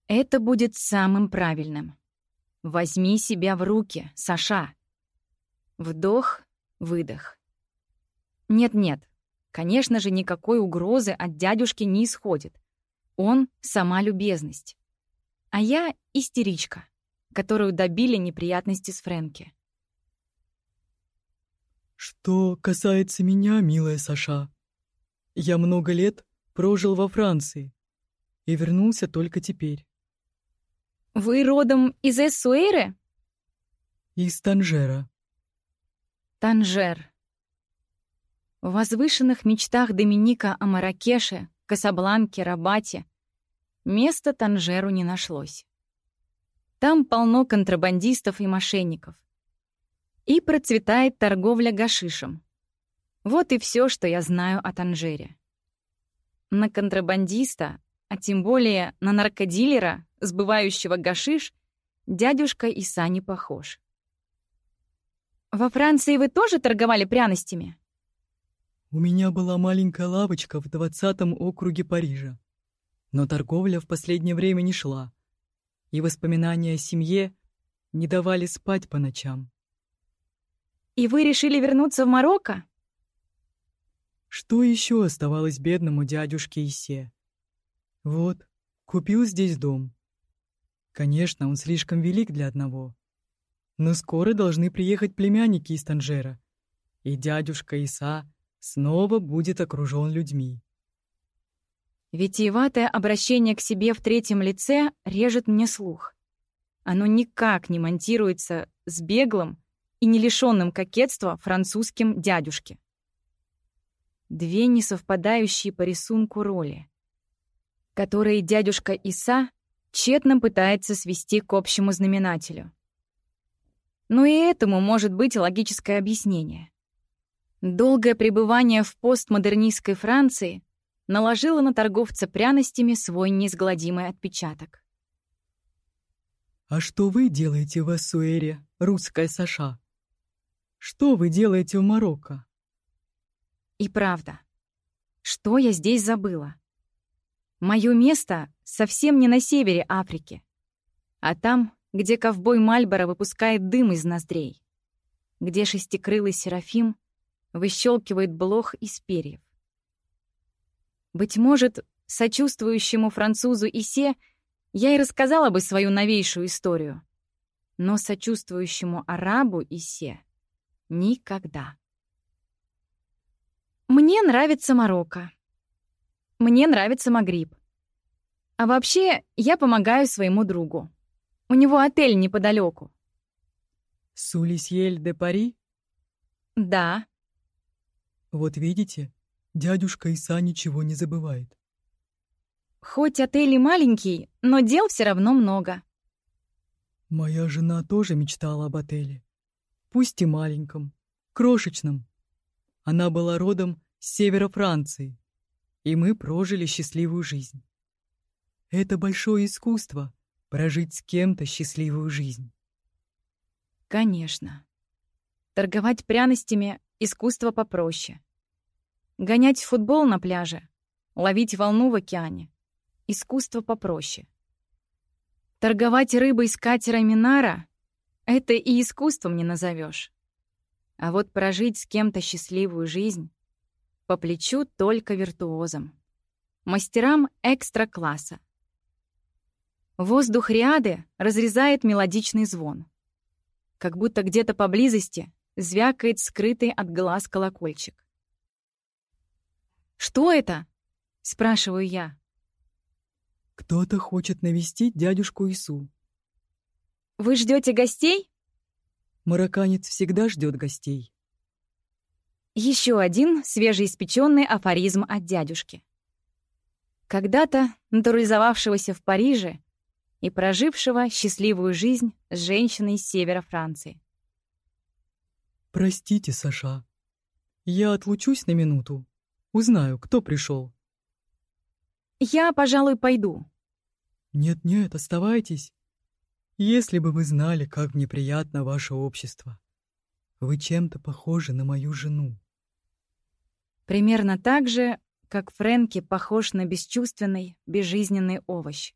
Это будет самым правильным. Возьми себя в руки, Саша. Вдох, выдох. Нет-нет, конечно же, никакой угрозы от дядюшки не исходит. Он — сама любезность. А я — истеричка, которую добили неприятности с Фрэнки. Что касается меня, милая Саша, я много лет прожил во Франции и вернулся только теперь. Вы родом из Эссуэйры? Из Танжера. Танжер. В возвышенных мечтах Доминика о Маракеше, Касабланке, Рабате места Танжеру не нашлось. Там полно контрабандистов и мошенников. И процветает торговля гашишем. Вот и все, что я знаю о Танжере. На контрабандиста, а тем более на наркодилера, сбывающего гашиш, дядюшка Иса не похож. «Во Франции вы тоже торговали пряностями?» У меня была маленькая лавочка в двадцатом округе Парижа. Но торговля в последнее время не шла, и воспоминания о семье не давали спать по ночам. И вы решили вернуться в Марокко? Что еще оставалось бедному дядюшке Исе? Вот, купил здесь дом. Конечно, он слишком велик для одного. Но скоро должны приехать племянники из Танжера, и дядюшка Иса снова будет окружен людьми. Витиеватое обращение к себе в третьем лице режет мне слух. Оно никак не монтируется с беглым, и не лишенным кокетства французским дядюшке. Две несовпадающие по рисунку роли, которые дядюшка Иса тщетно пытается свести к общему знаменателю. Но и этому может быть логическое объяснение. Долгое пребывание в постмодернистской Франции наложило на торговца пряностями свой неизгладимый отпечаток. «А что вы делаете в Ассуэре, русская Саша?» Что вы делаете в Марокко? И правда. Что я здесь забыла? Мое место совсем не на севере Африки, а там, где ковбой Мальборо выпускает дым из ноздрей, где шестикрылый Серафим выщелкивает блох из перьев. Быть может, сочувствующему французу Исе я и рассказала бы свою новейшую историю, но сочувствующему арабу Исе Никогда. Мне нравится Марокко. Мне нравится Магриб. А вообще, я помогаю своему другу. У него отель неподалеку. Сулисьель де Пари? Да. Вот видите, дядюшка Иса ничего не забывает. Хоть отель и маленький, но дел все равно много. Моя жена тоже мечтала об отеле пусть и маленьком, крошечном. Она была родом с севера Франции, и мы прожили счастливую жизнь. Это большое искусство — прожить с кем-то счастливую жизнь. Конечно. Торговать пряностями — искусство попроще. Гонять футбол на пляже, ловить волну в океане — искусство попроще. Торговать рыбой с катера Минара это и искусством не назовешь. А вот прожить с кем-то счастливую жизнь по плечу только виртуозам. Мастерам экстра-класса. Воздух Риады разрезает мелодичный звон. Как будто где-то поблизости звякает скрытый от глаз колокольчик. «Что это?» — спрашиваю я. «Кто-то хочет навестить дядюшку Ису». «Вы ждете гостей?» Марокканец всегда ждет гостей. Еще один свежеиспеченный афоризм от дядюшки. Когда-то натурализовавшегося в Париже и прожившего счастливую жизнь с женщиной с севера Франции. «Простите, Саша. Я отлучусь на минуту. Узнаю, кто пришел. «Я, пожалуй, пойду». «Нет-нет, оставайтесь. Если бы вы знали, как мне приятно ваше общество. Вы чем-то похожи на мою жену». Примерно так же, как Фрэнки похож на бесчувственный, безжизненный овощ.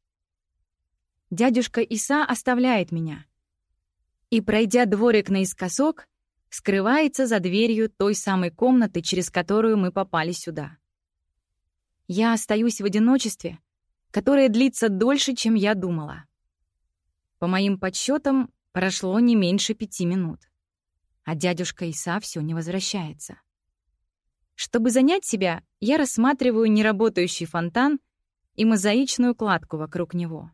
Дядюшка Иса оставляет меня. И, пройдя дворик наискосок, скрывается за дверью той самой комнаты, через которую мы попали сюда. Я остаюсь в одиночестве, которое длится дольше, чем я думала. По моим подсчетам, прошло не меньше пяти минут. А дядюшка Иса все не возвращается. Чтобы занять себя, я рассматриваю неработающий фонтан и мозаичную кладку вокруг него.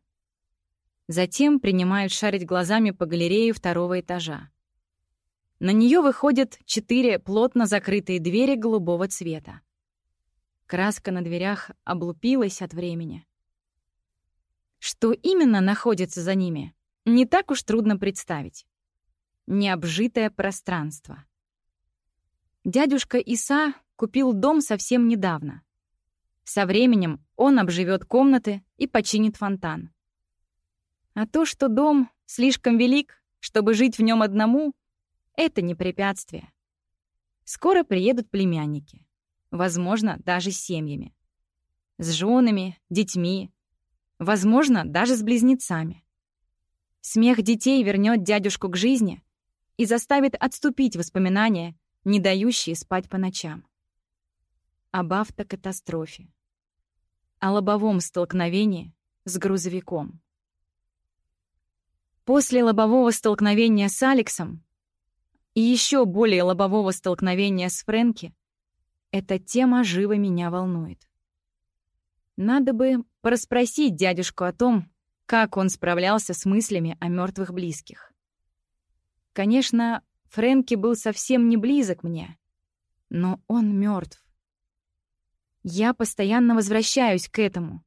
Затем принимаю шарить глазами по галерее второго этажа. На нее выходят четыре плотно закрытые двери голубого цвета. Краска на дверях облупилась от времени. Что именно находится за ними, не так уж трудно представить. Необжитое пространство. Дядюшка Иса купил дом совсем недавно. Со временем он обживет комнаты и починит фонтан. А то, что дом слишком велик, чтобы жить в нем одному, это не препятствие. Скоро приедут племянники. Возможно, даже с семьями. С женами, детьми. Возможно, даже с близнецами. Смех детей вернет дядюшку к жизни и заставит отступить воспоминания, не дающие спать по ночам. Об автокатастрофе. О лобовом столкновении с грузовиком. После лобового столкновения с Алексом и еще более лобового столкновения с Фрэнки, эта тема живо меня волнует. Надо бы порасспросить дядюшку о том, как он справлялся с мыслями о мертвых близких. Конечно, Фрэнки был совсем не близок мне, но он мертв. Я постоянно возвращаюсь к этому,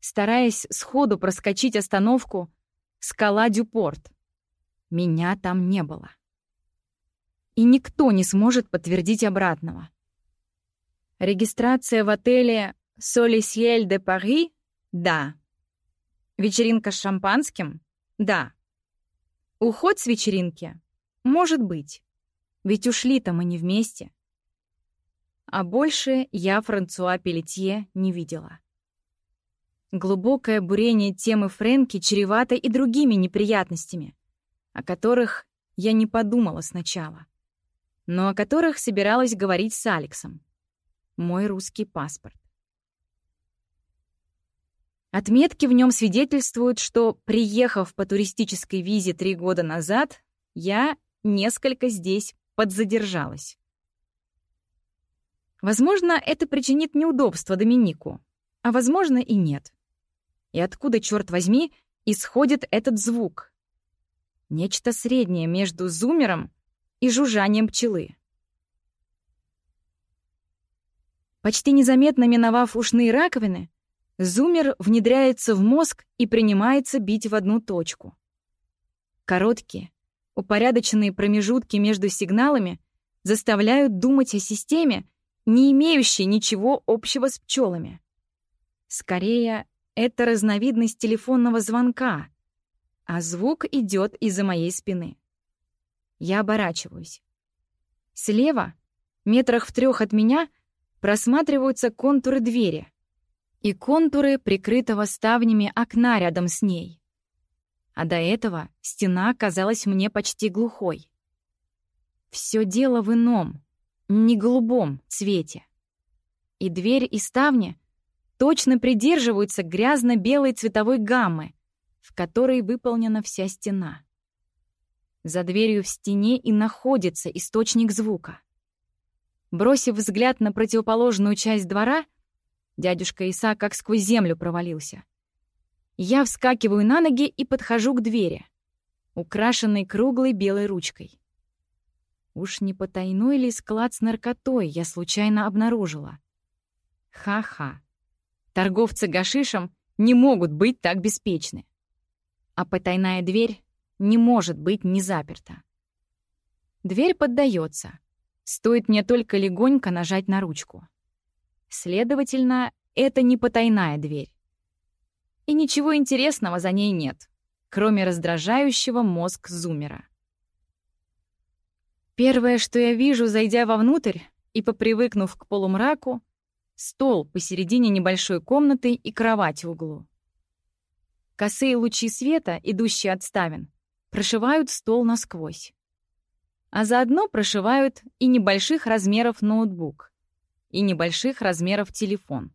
стараясь сходу проскочить остановку «Скала Дюпорт». Меня там не было и никто не сможет подтвердить обратного. Регистрация в отеле «Солисьель де Пари» — да. Вечеринка с шампанским — да. Уход с вечеринки — может быть. Ведь ушли-то мы не вместе. А больше я Франсуа Пелетье не видела. Глубокое бурение темы Фрэнки чревато и другими неприятностями, о которых я не подумала сначала но о которых собиралась говорить с Алексом. Мой русский паспорт. Отметки в нем свидетельствуют, что, приехав по туристической визе три года назад, я несколько здесь подзадержалась. Возможно, это причинит неудобство Доминику, а возможно и нет. И откуда, черт возьми, исходит этот звук? Нечто среднее между зумером и жужжанием пчелы. Почти незаметно миновав ушные раковины, зумер внедряется в мозг и принимается бить в одну точку. Короткие, упорядоченные промежутки между сигналами заставляют думать о системе, не имеющей ничего общего с пчелами. Скорее, это разновидность телефонного звонка, а звук идет из-за моей спины. Я оборачиваюсь. Слева, метрах в трех от меня, просматриваются контуры двери и контуры прикрытого ставнями окна рядом с ней. А до этого стена казалась мне почти глухой. Все дело в ином, не голубом цвете. И дверь, и ставни точно придерживаются грязно-белой цветовой гаммы, в которой выполнена вся стена. За дверью в стене и находится источник звука. Бросив взгляд на противоположную часть двора, дядюшка Иса как сквозь землю провалился. Я вскакиваю на ноги и подхожу к двери, украшенной круглой белой ручкой. Уж не потайной ли склад с наркотой я случайно обнаружила? Ха-ха. Торговцы гашишем не могут быть так беспечны. А потайная дверь не может быть не заперта. Дверь поддается. Стоит мне только легонько нажать на ручку. Следовательно, это не потайная дверь. И ничего интересного за ней нет, кроме раздражающего мозг зумера. Первое, что я вижу, зайдя вовнутрь и попривыкнув к полумраку, стол посередине небольшой комнаты и кровать в углу. Косые лучи света, идущие от ставен, прошивают стол насквозь. А заодно прошивают и небольших размеров ноутбук, и небольших размеров телефон,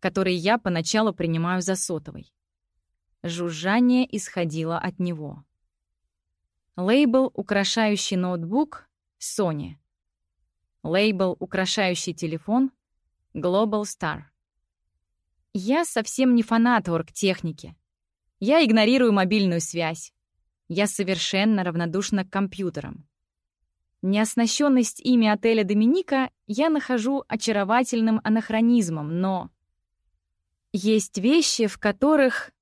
который я поначалу принимаю за сотовый. Жужжание исходило от него. Лейбл, украшающий ноутбук — Sony. Лейбл, украшающий телефон — Global Star. Я совсем не фанат оргтехники. Я игнорирую мобильную связь. Я совершенно равнодушна к компьютерам. Неоснащенность ими отеля «Доминика» я нахожу очаровательным анахронизмом, но... Есть вещи, в которых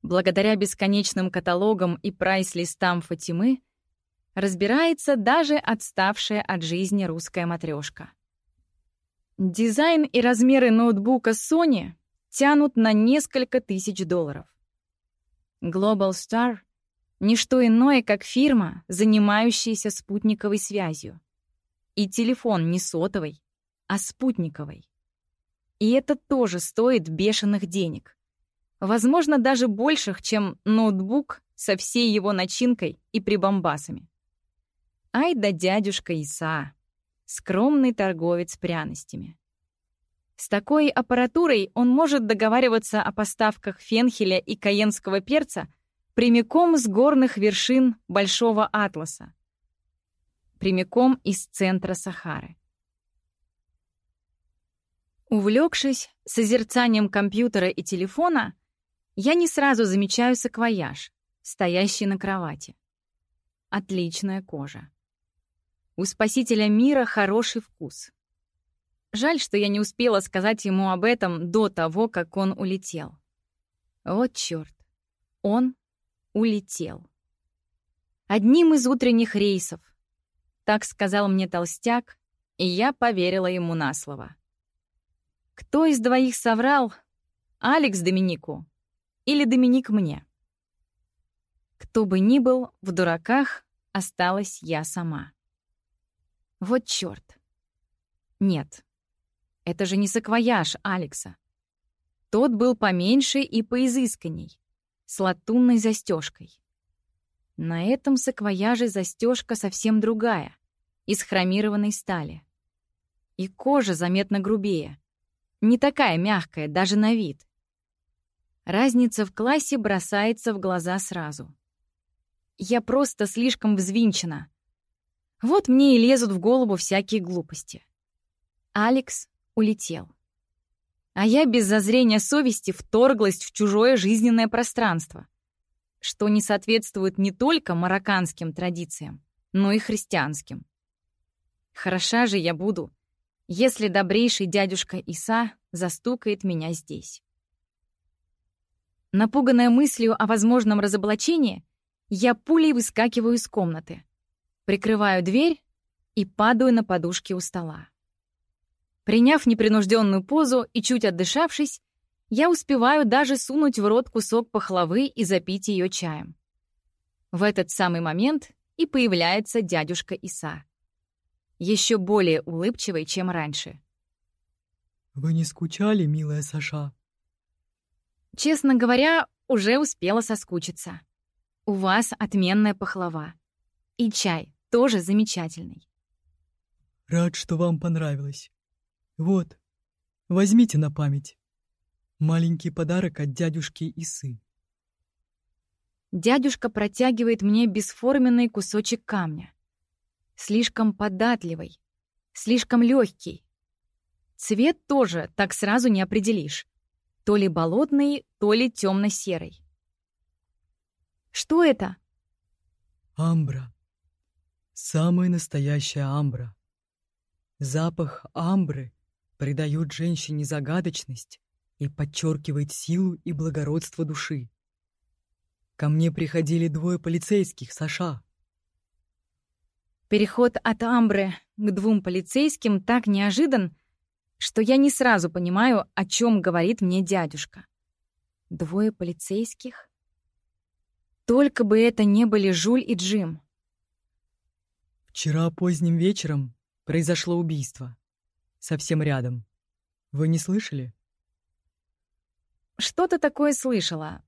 благодаря бесконечным каталогам и прайс-листам Фатимы, разбирается даже отставшая от жизни русская матрешка. Дизайн и размеры ноутбука Sony тянут на несколько тысяч долларов. Global Star — ничто иное, как фирма, занимающаяся спутниковой связью. И телефон не сотовый, а спутниковый. И это тоже стоит бешеных денег. Возможно, даже больших, чем ноутбук со всей его начинкой и прибамбасами. Ай да дядюшка Иса, скромный торговец пряностями. С такой аппаратурой он может договариваться о поставках фенхеля и каенского перца прямиком с горных вершин Большого Атласа, прямиком из центра Сахары. Увлекшись созерцанием компьютера и телефона, я не сразу замечаю саквояж, стоящий на кровати. Отличная кожа. У спасителя мира хороший вкус. Жаль, что я не успела сказать ему об этом до того, как он улетел. Вот чёрт. Он улетел. Одним из утренних рейсов. Так сказал мне толстяк, и я поверила ему на слово. Кто из двоих соврал? Алекс Доминику или Доминик мне. Кто бы ни был, в дураках осталась я сама. Вот чёрт. Нет, это же не саквояж Алекса. Тот был поменьше и поизысканней, с латунной застежкой. На этом саквояже застежка совсем другая, из хромированной стали. И кожа заметно грубее, не такая мягкая даже на вид. Разница в классе бросается в глаза сразу. Я просто слишком взвинчена. Вот мне и лезут в голову всякие глупости. Алекс улетел. А я без зазрения совести вторглась в чужое жизненное пространство, что не соответствует не только марокканским традициям, но и христианским. Хороша же я буду, если добрейший дядюшка Иса застукает меня здесь. Напуганная мыслью о возможном разоблачении, я пулей выскакиваю из комнаты, прикрываю дверь и падаю на подушки у стола. Приняв непринужденную позу и чуть отдышавшись, я успеваю даже сунуть в рот кусок пахлавы и запить ее чаем. В этот самый момент и появляется дядюшка Иса. Еще более улыбчивый, чем раньше. «Вы не скучали, милая Саша?» Честно говоря, уже успела соскучиться. У вас отменная пахлава. И чай тоже замечательный. Рад, что вам понравилось. Вот, возьмите на память. Маленький подарок от дядюшки Исы. Дядюшка протягивает мне бесформенный кусочек камня. Слишком податливый, Слишком легкий. Цвет тоже так сразу не определишь. То ли болотный, то ли темно-серый. Что это? Амбра. Самая настоящая амбра. Запах амбры придает женщине загадочность и подчеркивает силу и благородство души. Ко мне приходили двое полицейских, Саша. Переход от амбры к двум полицейским так неожидан, что я не сразу понимаю, о чем говорит мне дядюшка. Двое полицейских? Только бы это не были Жуль и Джим. Вчера поздним вечером произошло убийство. Совсем рядом. Вы не слышали? Что-то такое слышала.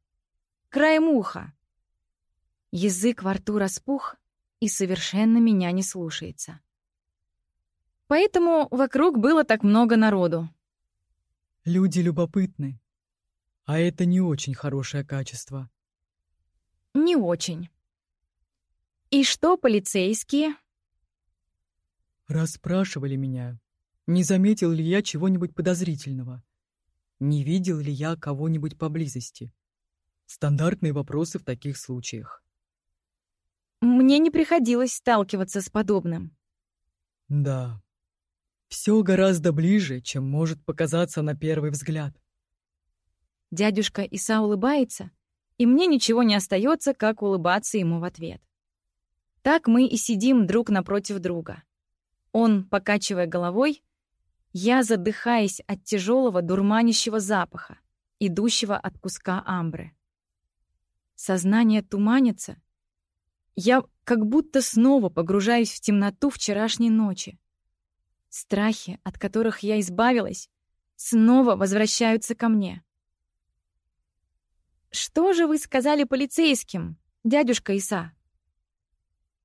Краем уха. Язык во рту распух и совершенно меня не слушается. Поэтому вокруг было так много народу. Люди любопытны. А это не очень хорошее качество. Не очень. И что полицейские? Расспрашивали меня, не заметил ли я чего-нибудь подозрительного. Не видел ли я кого-нибудь поблизости. Стандартные вопросы в таких случаях. Мне не приходилось сталкиваться с подобным. Да. Все гораздо ближе, чем может показаться на первый взгляд. Дядюшка Иса улыбается, и мне ничего не остается, как улыбаться ему в ответ. Так мы и сидим друг напротив друга. Он, покачивая головой, я задыхаясь от тяжелого дурманящего запаха, идущего от куска амбры. Сознание туманится. Я как будто снова погружаюсь в темноту вчерашней ночи. Страхи, от которых я избавилась, снова возвращаются ко мне. «Что же вы сказали полицейским, дядюшка Иса?»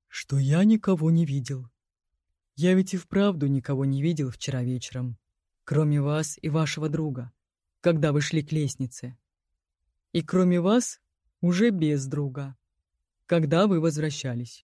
«Что я никого не видел. Я ведь и вправду никого не видел вчера вечером, кроме вас и вашего друга, когда вы шли к лестнице. И кроме вас уже без друга, когда вы возвращались.